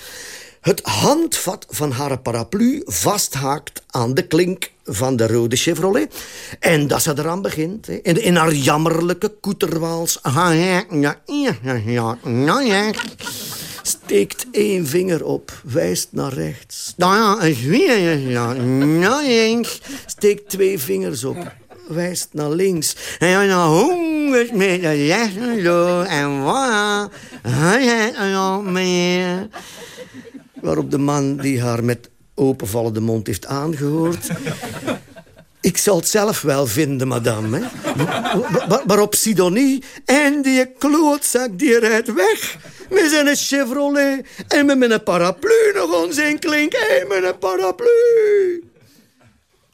het handvat van haar paraplu vasthaakt aan de klink van de rode Chevrolet. En dat ze eraan begint, in, in haar jammerlijke koeterwaals. Steekt één vinger op, wijst naar rechts. Steekt twee vingers op, wijst naar links. En dan honderd meter en meer. Waarop de man die haar met openvallende mond heeft aangehoord... Ik zal het zelf wel vinden, madame. Waarop Sidonie en die klootzak die rijdt weg. Met zijn Chevrolet en met een paraplu nog ons in klink. En met een paraplu.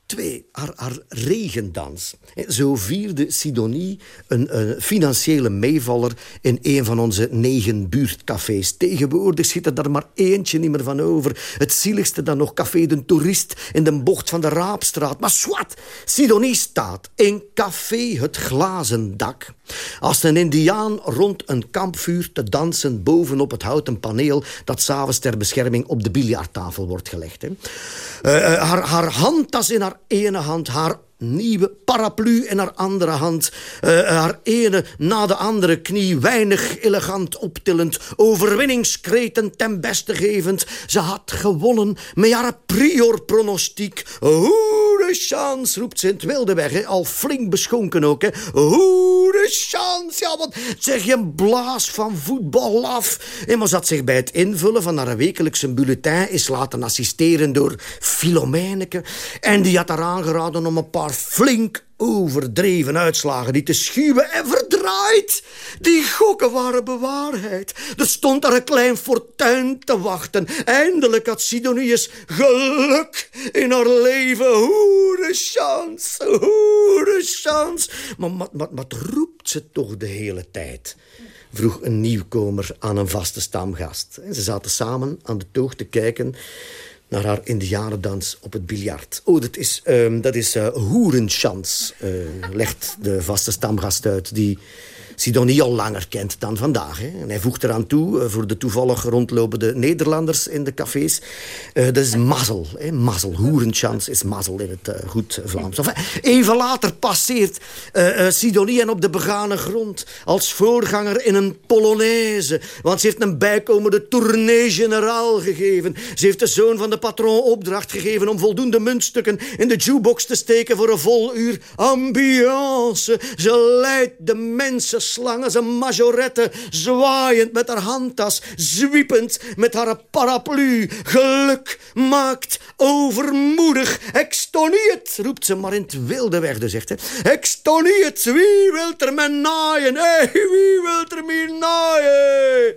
Twee, haar, haar regendans. Zo vierde Sidonie een, een, financiële meevaller in een van onze negen buurtcafés. Tegenwoordig zit er daar maar eentje niet meer van over. Het zieligste dan nog Café de Toerist in de bocht van de Raapstraat. Maar swat, Sidonie staat in Café Het Glazen Dak. Als een indiaan rond een kampvuur te dansen bovenop het houten paneel... dat s'avonds ter bescherming op de biljarttafel wordt gelegd. Hè. Uh, haar, haar handtas in haar ene hand, haar nieuwe paraplu in haar andere hand. Uh, haar ene na de andere knie weinig elegant optillend. Overwinningskreten ten beste gevend. Ze had gewonnen met haar prior pronostiek. Hoe de chance, roept ze in het wilde weg. Hè? Al flink beschonken ook. Hè? Hoe de chance. Ja, wat zeg je een blaas van voetbal af. Maar zat zich bij het invullen van haar wekelijkse bulletin is laten assisteren door Filomeineke. En die had haar aangeraden om een paar flink overdreven uitslagen die te schuwen en verdraaid. Die gokken waren bewaarheid. Er stond daar een klein fortuin te wachten. Eindelijk had Sidonius geluk in haar leven. Hoe de chance, hoe de chance. Maar wat, wat, wat roept ze toch de hele tijd? vroeg een nieuwkomer aan een vaste stamgast. Ze zaten samen aan de toog te kijken naar haar indianendans op het biljart. Oh, dat is, um, dat is uh, hoerenchans, uh, legt de vaste stamgast uit... die Sidonie al langer kent dan vandaag. Hè. En hij voegt eraan toe, uh, voor de toevallig rondlopende Nederlanders in de cafés... dat is mazzel, hè. mazzel. Hoerenchans is mazzel in het goed Vlaams. Even later passeert Sidonie en op de begane grond... als voorganger in een Polonaise. Want ze heeft een bijkomende tournee-generaal gegeven. Ze heeft de zoon van de patroon opdracht gegeven... om voldoende muntstukken in de jukebox te steken... voor een vol uur ambiance. Ze leidt de mensen slangen, ze majorette... zwaaiend met haar handtas, zwiepend met haar paraplu. Geluk maakt overmoedig. Extonieert, roept ze maar in het wilde weg, dus zegt. Extonieert, wie wil er me naaien? Hey, wie wil er me naaien?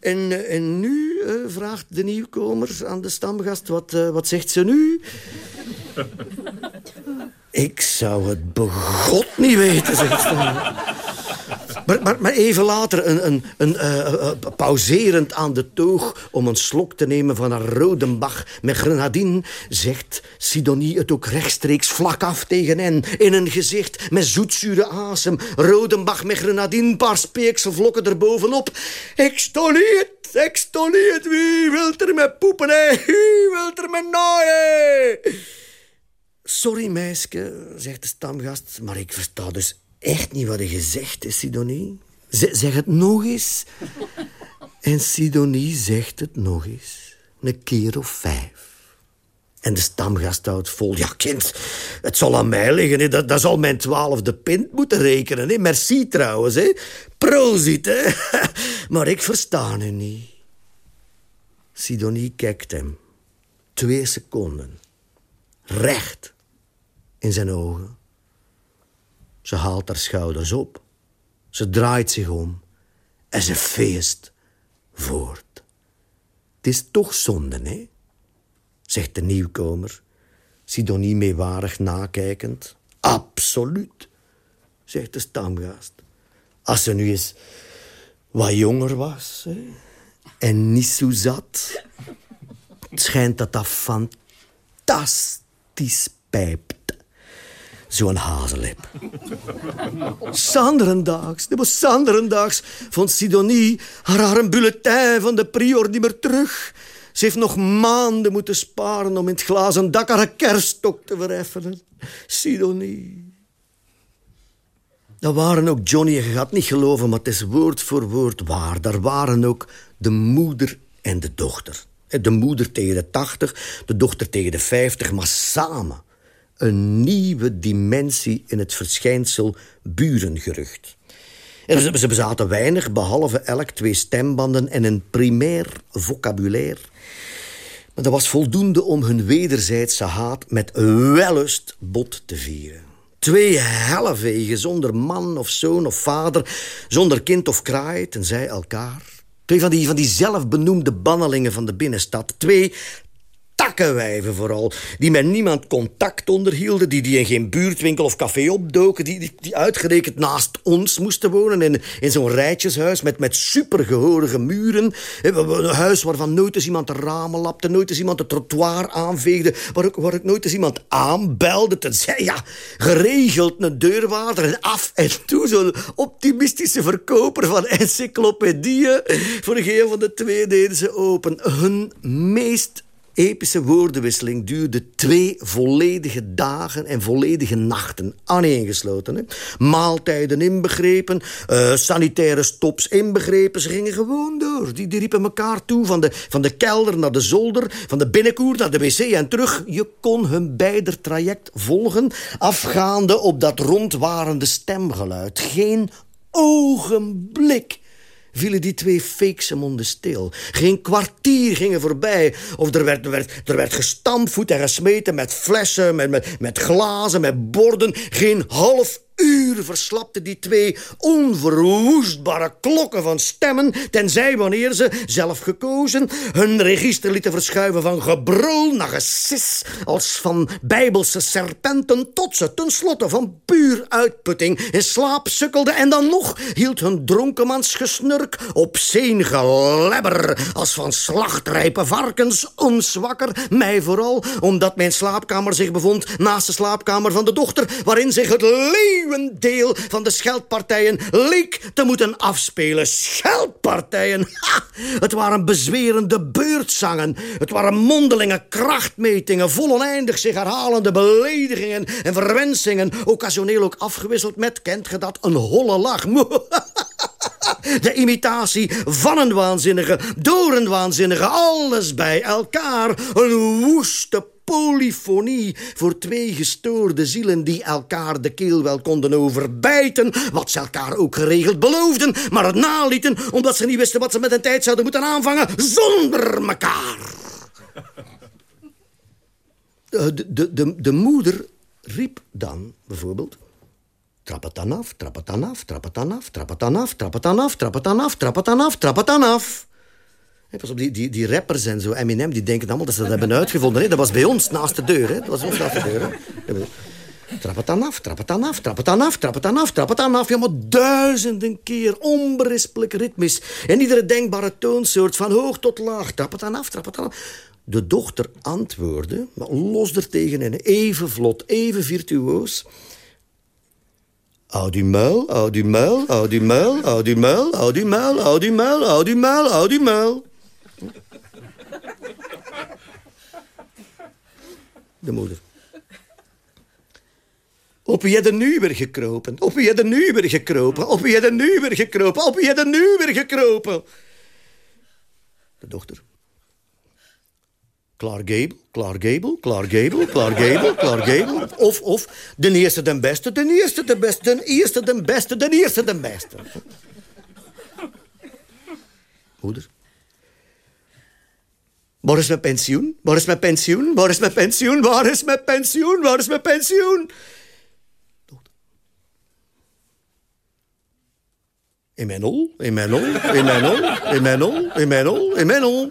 En, en nu, uh, vraagt de nieuwkomer aan de stamgast, wat, wat zegt ze nu? Ik zou het begot niet weten, zegt ze. Maar, maar, even later, een, een, een, uh, uh, pauserend aan de toog... om een slok te nemen van een Rodenbach met grenadine... zegt Sidonie het ook rechtstreeks vlak af tegen hen... in een gezicht met zoetzure asem. Rodenbach met grenadine, paar speekse vlokken erbovenop. Ik stoneert, ik stoneert. Wie wil er met poepen, hè? Wie wil er met naaien? Sorry, meisje, zegt de stamgast, maar ik versta dus echt niet wat je gezegd is, Sidonie. Zeg het nog eens. En Sidonie zegt het nog eens. Een keer of vijf. En de stamgast houdt vol. Ja, kind, het zal aan mij liggen. Dat, dat zal mijn twaalfde pint moeten rekenen. Hè. Merci trouwens. Hè. Prozit, hè. *laughs* Maar ik versta hem niet. Sidonie kijkt hem. Twee seconden. Recht in zijn ogen. Ze haalt haar schouders op Ze draait zich om en ze feest voort. Het is toch zonde, hè? zegt de nieuwkomer, Sidonie meewarig nakijkend. Absoluut, zegt de stamgast. Als ze nu eens wat jonger was en niet zo zat. Schijnt dat dat fantastisch pijpt. Zo'n hazelip. Sanderendaags, dat was Sanderendaags, vond Sidonie haar, haar bulletin van de prior niet meer terug. Ze heeft nog maanden moeten sparen om in het glazen dak haar kerststok te vereffenen. Sidonie. Dat waren ook Johnny, je gaat niet geloven, maar het is woord voor woord waar. Daar waren ook de moeder en de dochter. De moeder tegen de tachtig, de dochter tegen de vijftig, maar samen een nieuwe dimensie in het verschijnsel burengerucht. En ze bezaten weinig, behalve elk twee stembanden en een primair vocabulaire. Maar dat was voldoende om hun wederzijdse haat met wellust bot te vieren. Twee helvegen zonder man of zoon of vader, zonder kind of kraai, tenzij elkaar. Twee van die, van die zelfbenoemde bannelingen van de binnenstad. Twee takkenwijven vooral, die met niemand contact onderhielden, die, die in geen buurtwinkel of café opdoken, die, die, uitgerekend naast ons moesten wonen in, in zo'n rijtjeshuis met, met supergehorige muren. Een huis waarvan nooit eens iemand de ramen lapte, nooit eens iemand het trottoir aanveegde, waar ook, waar nooit eens iemand aanbelde, tenzij ja, geregeld een deurwaarder en af en toe zo'n optimistische verkoper van encyclopedieën. Voor geen van de twee deden ze open. Hun meest epische woordenwisseling duurde twee volledige dagen en volledige nachten aaneengesloten. Hè. Maaltijden inbegrepen, uh, sanitaire stops inbegrepen. Ze gingen gewoon door. Die, die riepen elkaar toe van de, van de kelder naar de zolder, van de binnenkoer naar de wc en terug. Je kon hun beider traject volgen, afgaande op dat rondwarende stemgeluid. Geen ogenblik vielen die twee feekse monden stil. Geen kwartier gingen voorbij. Of er werd, er werd, er werd gestampvoet en gesmeten met flessen, met, met, met glazen, met borden. Geen half uur verslapten die twee onverwoestbare klokken van stemmen... tenzij wanneer ze, zelf gekozen, hun register lieten verschuiven... van gebrul naar gesis, als van bijbelse serpenten... tot ze tenslotte van puur uitputting in slaap sukkelden... en dan nog hield hun dronkenmansgesnurk op zeen gelebber... als van slachtrijpe varkens ons wakker. Mij vooral, omdat mijn slaapkamer zich bevond naast de slaapkamer van de dochter... waarin zich het leven een deel van de scheldpartijen leek te moeten afspelen. Scheldpartijen! *laughs* Het waren bezwerende beurtzangen. Het waren mondelinge krachtmetingen, vol oneindig zich herhalende beledigingen en verwensingen, occasioneel ook afgewisseld met, kent ge dat, een holle lach. *laughs* De imitatie van een waanzinnige, door een waanzinnige, alles bij elkaar. Een woeste polyfonie voor twee gestoorde zielen die elkaar de keel wel konden overbijten, wat ze elkaar ook geregeld beloofden, maar het nalieten omdat ze niet wisten wat ze met een tijd zouden moeten aanvangen zonder elkaar. De, de, de, de moeder riep dan bijvoorbeeld... Trap het dan af, trap het dan af, trap het dan af, trap het dan af, trap het dan af, trap het dan af, trap het dan af, trap het dan af. Pas op, die, die, die rappers en zo, Eminem, die denken allemaal dat ze dat hebben uitgevonden. Dat was bij ons naast de deur. Dat was ons naast de deur. Trap het dan af, trap het dan af, trap het dan af, trap het dan af, trap het dan af. Ja, duizenden keer, onberispelijk ritmisch. En iedere denkbare toonsoort, van hoog tot laag. Trap het dan af, trap het dan af. De dochter antwoordde, maar los er tegen en even vlot, even virtuoos... Hou die muil, hou die muil, hou die muil, hou die muil, hou die muil, hou die muil, hou die muil, hou die muil. De moeder. Op wie je nu weer gekropen? Op wie je nu weer gekropen? Op je nu weer gekropen? Op wie je nu weer gekropen? De dochter. Clark Gable, Clark Gable, Clark Gable, Clark Gable, Clark Gable. Of, of, de eerste, de beste, de eerste, de beste, de eerste, de beste, de eerste, de beste. Moeder. Waar is mijn pensioen? Waar is mijn pensioen? Waar is mijn pensioen? Waar is mijn pensioen? Waar is mijn pensioen? In mijn ol, in mijn ol, in mijn ol, in mijn ol, in mijn ol, in mijn ol.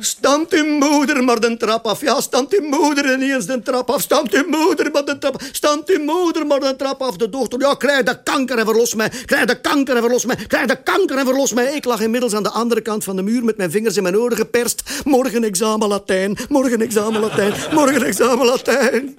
Stampt uw moeder maar de trap af. Ja, stampt uw moeder ineens de trap af. Stampt uw moeder maar de trap af. Stampt uw moeder maar de trap af. De dochter, ja, krijg de kanker en verlos mij. Krijg de kanker en verlos mij. Krijg de kanker en verlos mij. Ik lag inmiddels aan de andere kant van de muur met mijn vingers in mijn oren geperst. Morgen examen Latijn. Morgen examen Latijn. Morgen examen Latijn.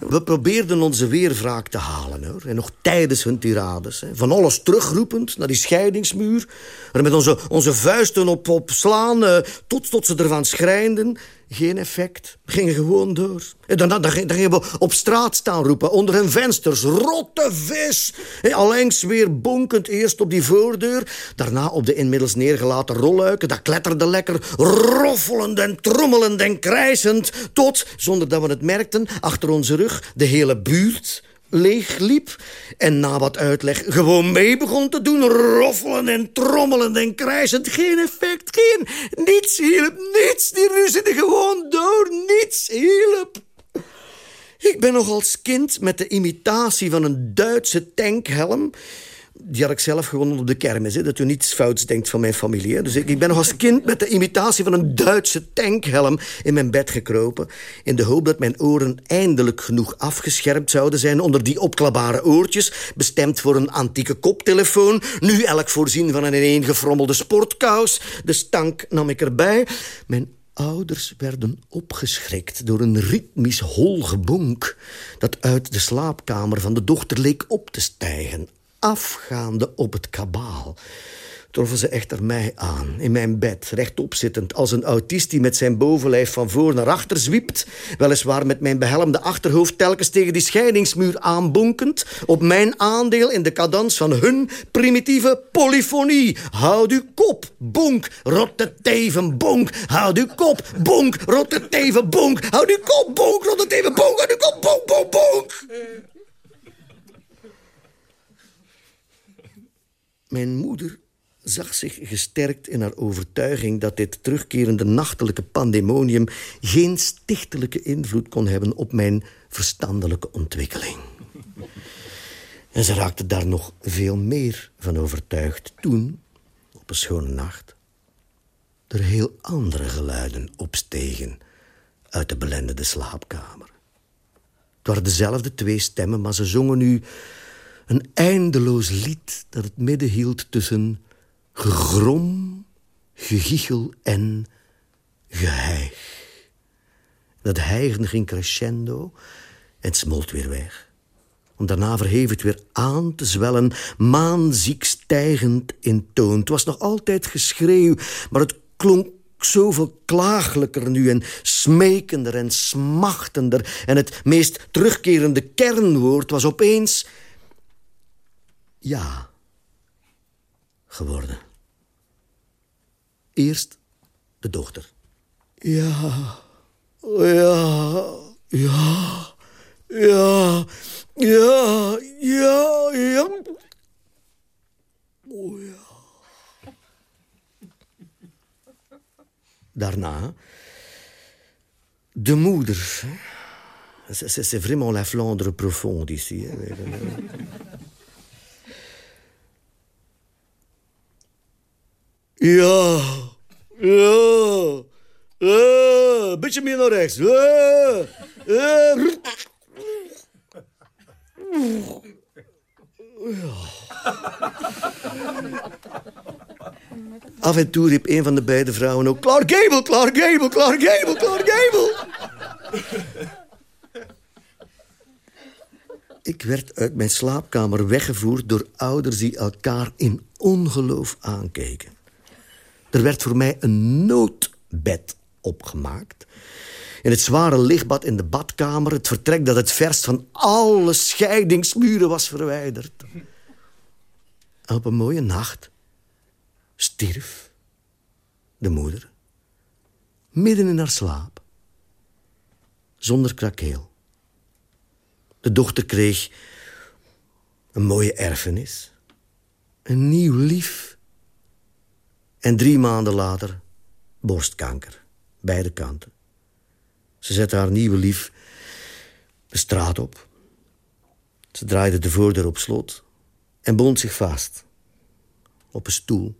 We probeerden onze weerwraak te halen. Hoor. En nog tijdens hun tirades. Hè. Van alles terugroepend naar die scheidingsmuur. Er met onze, onze vuisten op, op slaan. Eh, tot, tot ze ervan schrijnden. Geen effect. We gingen gewoon door. En dan, dan, dan, gingen we op straat staan roepen. Onder hun vensters. Rotte vis. En allengs weer bonkend eerst op die voordeur. Daarna op de inmiddels neergelaten rolluiken. Dat kletterde lekker. Roffelend en trommelend en krijsend. Tot, zonder dat we het merkten, achter onze rug de hele buurt leeg liep en na wat uitleg gewoon mee begon te doen, roffelen en trommelen en krijzend. Geen effect, geen... Niets hielp, niets. Die ruzieden gewoon door, niets hielp. Ik ben nog als kind met de imitatie van een Duitse tankhelm die had ik zelf gewonnen op de kermis. Hè, dat u niets fouts denkt van mijn familie. Dus ik, ben nog als kind met de imitatie van een Duitse tankhelm in mijn bed gekropen. In de hoop dat mijn oren eindelijk genoeg afgeschermd zouden zijn... onder die opklapbare oortjes, bestemd voor een antieke koptelefoon. Nu elk voorzien van een ineengefrommelde sportkous. De stank nam ik erbij. Mijn ouders werden opgeschrikt door een ritmisch hol gebonk... dat uit de slaapkamer van de dochter leek op te stijgen afgaande op het kabaal troffen ze echter mij aan, in mijn bed, rechtop zittend... als een autist die met zijn bovenlijf van voor naar achter zwiept... weliswaar met mijn behelmde achterhoofd telkens tegen die scheidingsmuur aanbonkend... op mijn aandeel in de cadans van hun primitieve polyfonie. Houd uw kop, bonk, rotte teven, bonk. Houd uw kop, bonk, rotte teven, bonk. Houd uw kop, bonk, rotte teven, bonk. Houd uw kop, bonk, bonk, bonk. Mijn moeder zag zich gesterkt in haar overtuiging dat dit terugkerende nachtelijke pandemonium geen stichtelijke invloed kon hebben op mijn verstandelijke ontwikkeling. En ze raakte daar nog veel meer van overtuigd toen, op een schone nacht, er heel andere geluiden opstegen uit de belendende slaapkamer. Het waren dezelfde twee stemmen, maar ze zongen nu een eindeloos lied dat het midden hield tussen gegrom, gegichel en geheig. Dat hijgen ging crescendo en smolt weer weg. Om daarna verheef het weer aan te zwellen, maanziek stijgend in toon. Het was nog altijd geschreeuw, maar het klonk zoveel klagelijker nu en smekender en smachtender. En het meest terugkerende kernwoord was opeens ja geworden. Eerst de dochter. Ja, ja, ja, ja, ja, ja, ja. Oh ja. Daarna de moeder. C'est vraiment la Flandre profonde ici. Ja, ja, ja, beetje meer naar rechts. Af en toe riep een van de beide vrouwen ook... Clark Gable, Clark Gable, Clark Gable, Clark Gable. Ik werd uit mijn slaapkamer weggevoerd door ouders die elkaar in ongeloof aankeken. Er werd voor mij een noodbed opgemaakt. In het zware lichtbad in de badkamer, het vertrek dat het verst van alle scheidingsmuren was verwijderd. En op een mooie nacht stierf de moeder, midden in haar slaap, zonder krakeel. De dochter kreeg een mooie erfenis, een nieuw lief en drie maanden later borstkanker. Beide kanten. Ze zette haar nieuwe lief de straat op. Ze draaide de voordeur op slot en bond zich vast. Op een stoel.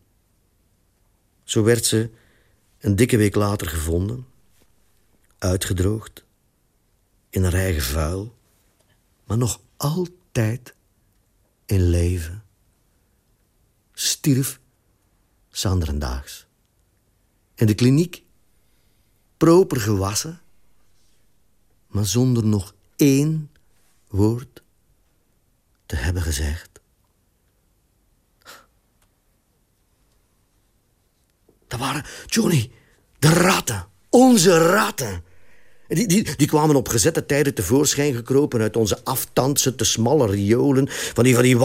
Zo werd ze een dikke week later gevonden. Uitgedroogd. In haar eigen vuil. Maar nog altijd in leven. Stierf zanderendaags. In de kliniek. Proper gewassen. Maar zonder nog één woord te hebben gezegd. Dat waren, Johnny, de ratten. Onze ratten. Die, die, die kwamen op gezette tijden tevoorschijn gekropen... uit onze aftandse, te smalle riolen... van die, van die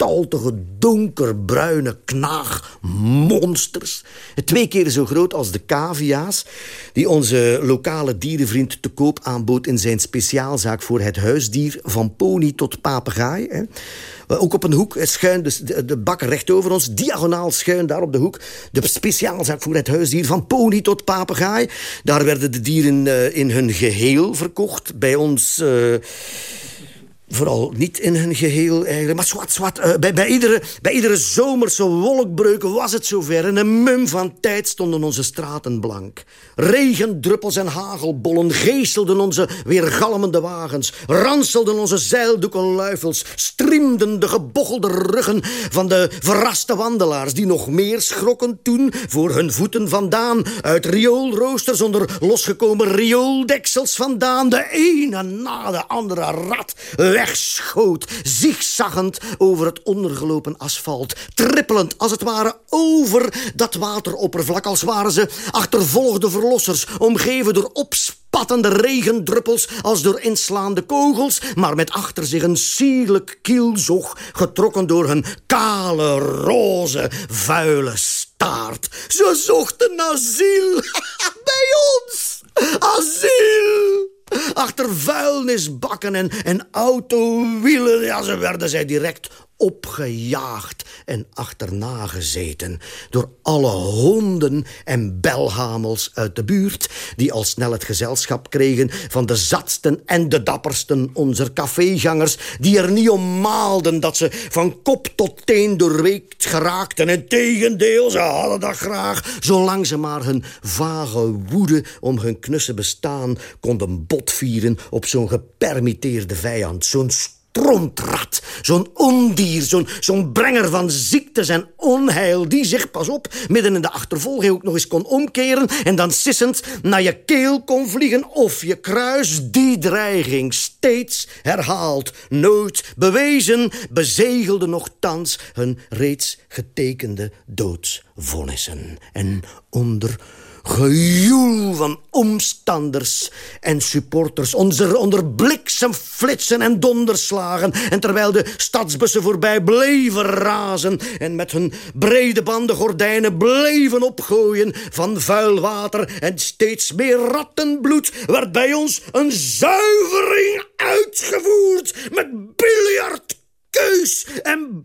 wanstaltige, donkerbruine knaagmonsters. Twee keer zo groot als de cavia's... die onze lokale dierenvriend te koop aanbood... in zijn speciaalzaak voor het huisdier... van pony tot papegaai. Eh, ook op een hoek, schuin, dus de, bakker recht over ons, diagonaal schuin daar op de hoek. De speciaalzaak voor het huisdier, van pony tot papegaai. Daar werden de dieren uh, in hun geheel verkocht. Bij ons... Uh, Vooral niet in hun geheel eigenlijk. Maar zwart, zwart. Uh, bij, bij, iedere, bij iedere zomerse wolkbreuk was het zover. In een mum van tijd stonden onze straten blank. Regendruppels en hagelbollen geestelden onze weergalmende wagens. Ranselden onze zeildoeken luifels. Striemden de gebochelde ruggen van de verraste wandelaars... die nog meer schrokken toen voor hun voeten vandaan. Uit rioolroosters onder losgekomen riooldeksels vandaan. De ene na de andere rat wegschoot, zigzaggend over het ondergelopen asfalt. Trippelend, als het ware, over dat wateroppervlak... als waren ze achtervolgde verlossers, omgeven door opspattende regendruppels... als door inslaande kogels, maar met achter zich een sierlijk kielzog... getrokken door hun kale, roze, vuile staart. Ze zochten asiel *laughs* bij ons. Asiel! Achter vuilnisbakken en, en autowielen, ja, ze werden zij direct opgejaagd en achterna gezeten... door alle honden en belhamels uit de buurt... die al snel het gezelschap kregen van de zatsten en de dappersten onze cafégangers... die er niet om maalden dat ze van kop tot teen doorweekt geraakten. En tegendeel, ze hadden dat graag... zolang ze maar hun vage woede om hun knusse bestaan... konden botvieren op zo'n gepermitteerde vijand. Zo'n strontrat. Zo'n ondier, zo'n brenger van ziektes en onheil... die zich, pas op, midden in de achtervolging ook nog eens kon omkeren... en dan sissend naar je keel kon vliegen of je kruis. Die dreiging, steeds herhaald, nooit bewezen... bezegelde nogthans hun reeds getekende doodsvonnissen. En onder gejoel van omstanders en supporters. Onder, onder bliksemflitsen en donderslagen. En terwijl de stadsbussen voorbij bleven razen... en met hun brede banden gordijnen bleven opgooien... van vuil water en steeds meer rattenbloed... werd bij ons een zuivering uitgevoerd... met biljart, keus en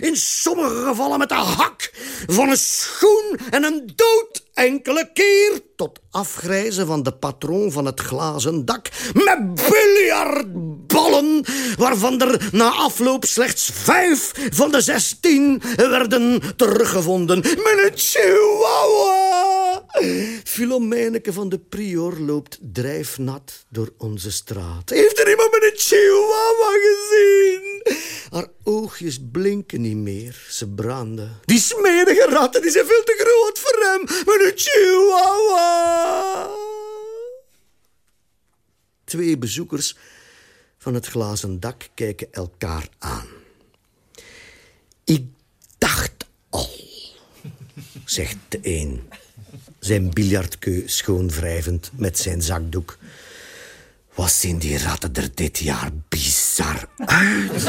in sommige gevallen met de hak van een schoen en een dood enkele keer tot afgrijzen van de patroon van het glazen dak met biljartballen waarvan er na afloop slechts vijf van de zestien werden teruggevonden met een chihuahua. Filomeineke van de Prior loopt drijfnat door onze straat. Heeft er iemand met een chihuahua gezien? Haar oogjes blinken niet meer, ze branden. Die smerige ratten die zijn veel te groot voor hem. Met een chihuahua. Twee bezoekers van het glazen dak kijken elkaar aan. Ik dacht al, zegt de een, zijn biljartkeu schoonwrijvend met zijn zakdoek. Wat zien die ratten er dit jaar bizar uit?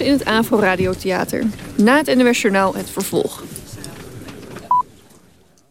in het AVO Radiotheater. Na het NWS-journaal het vervolg.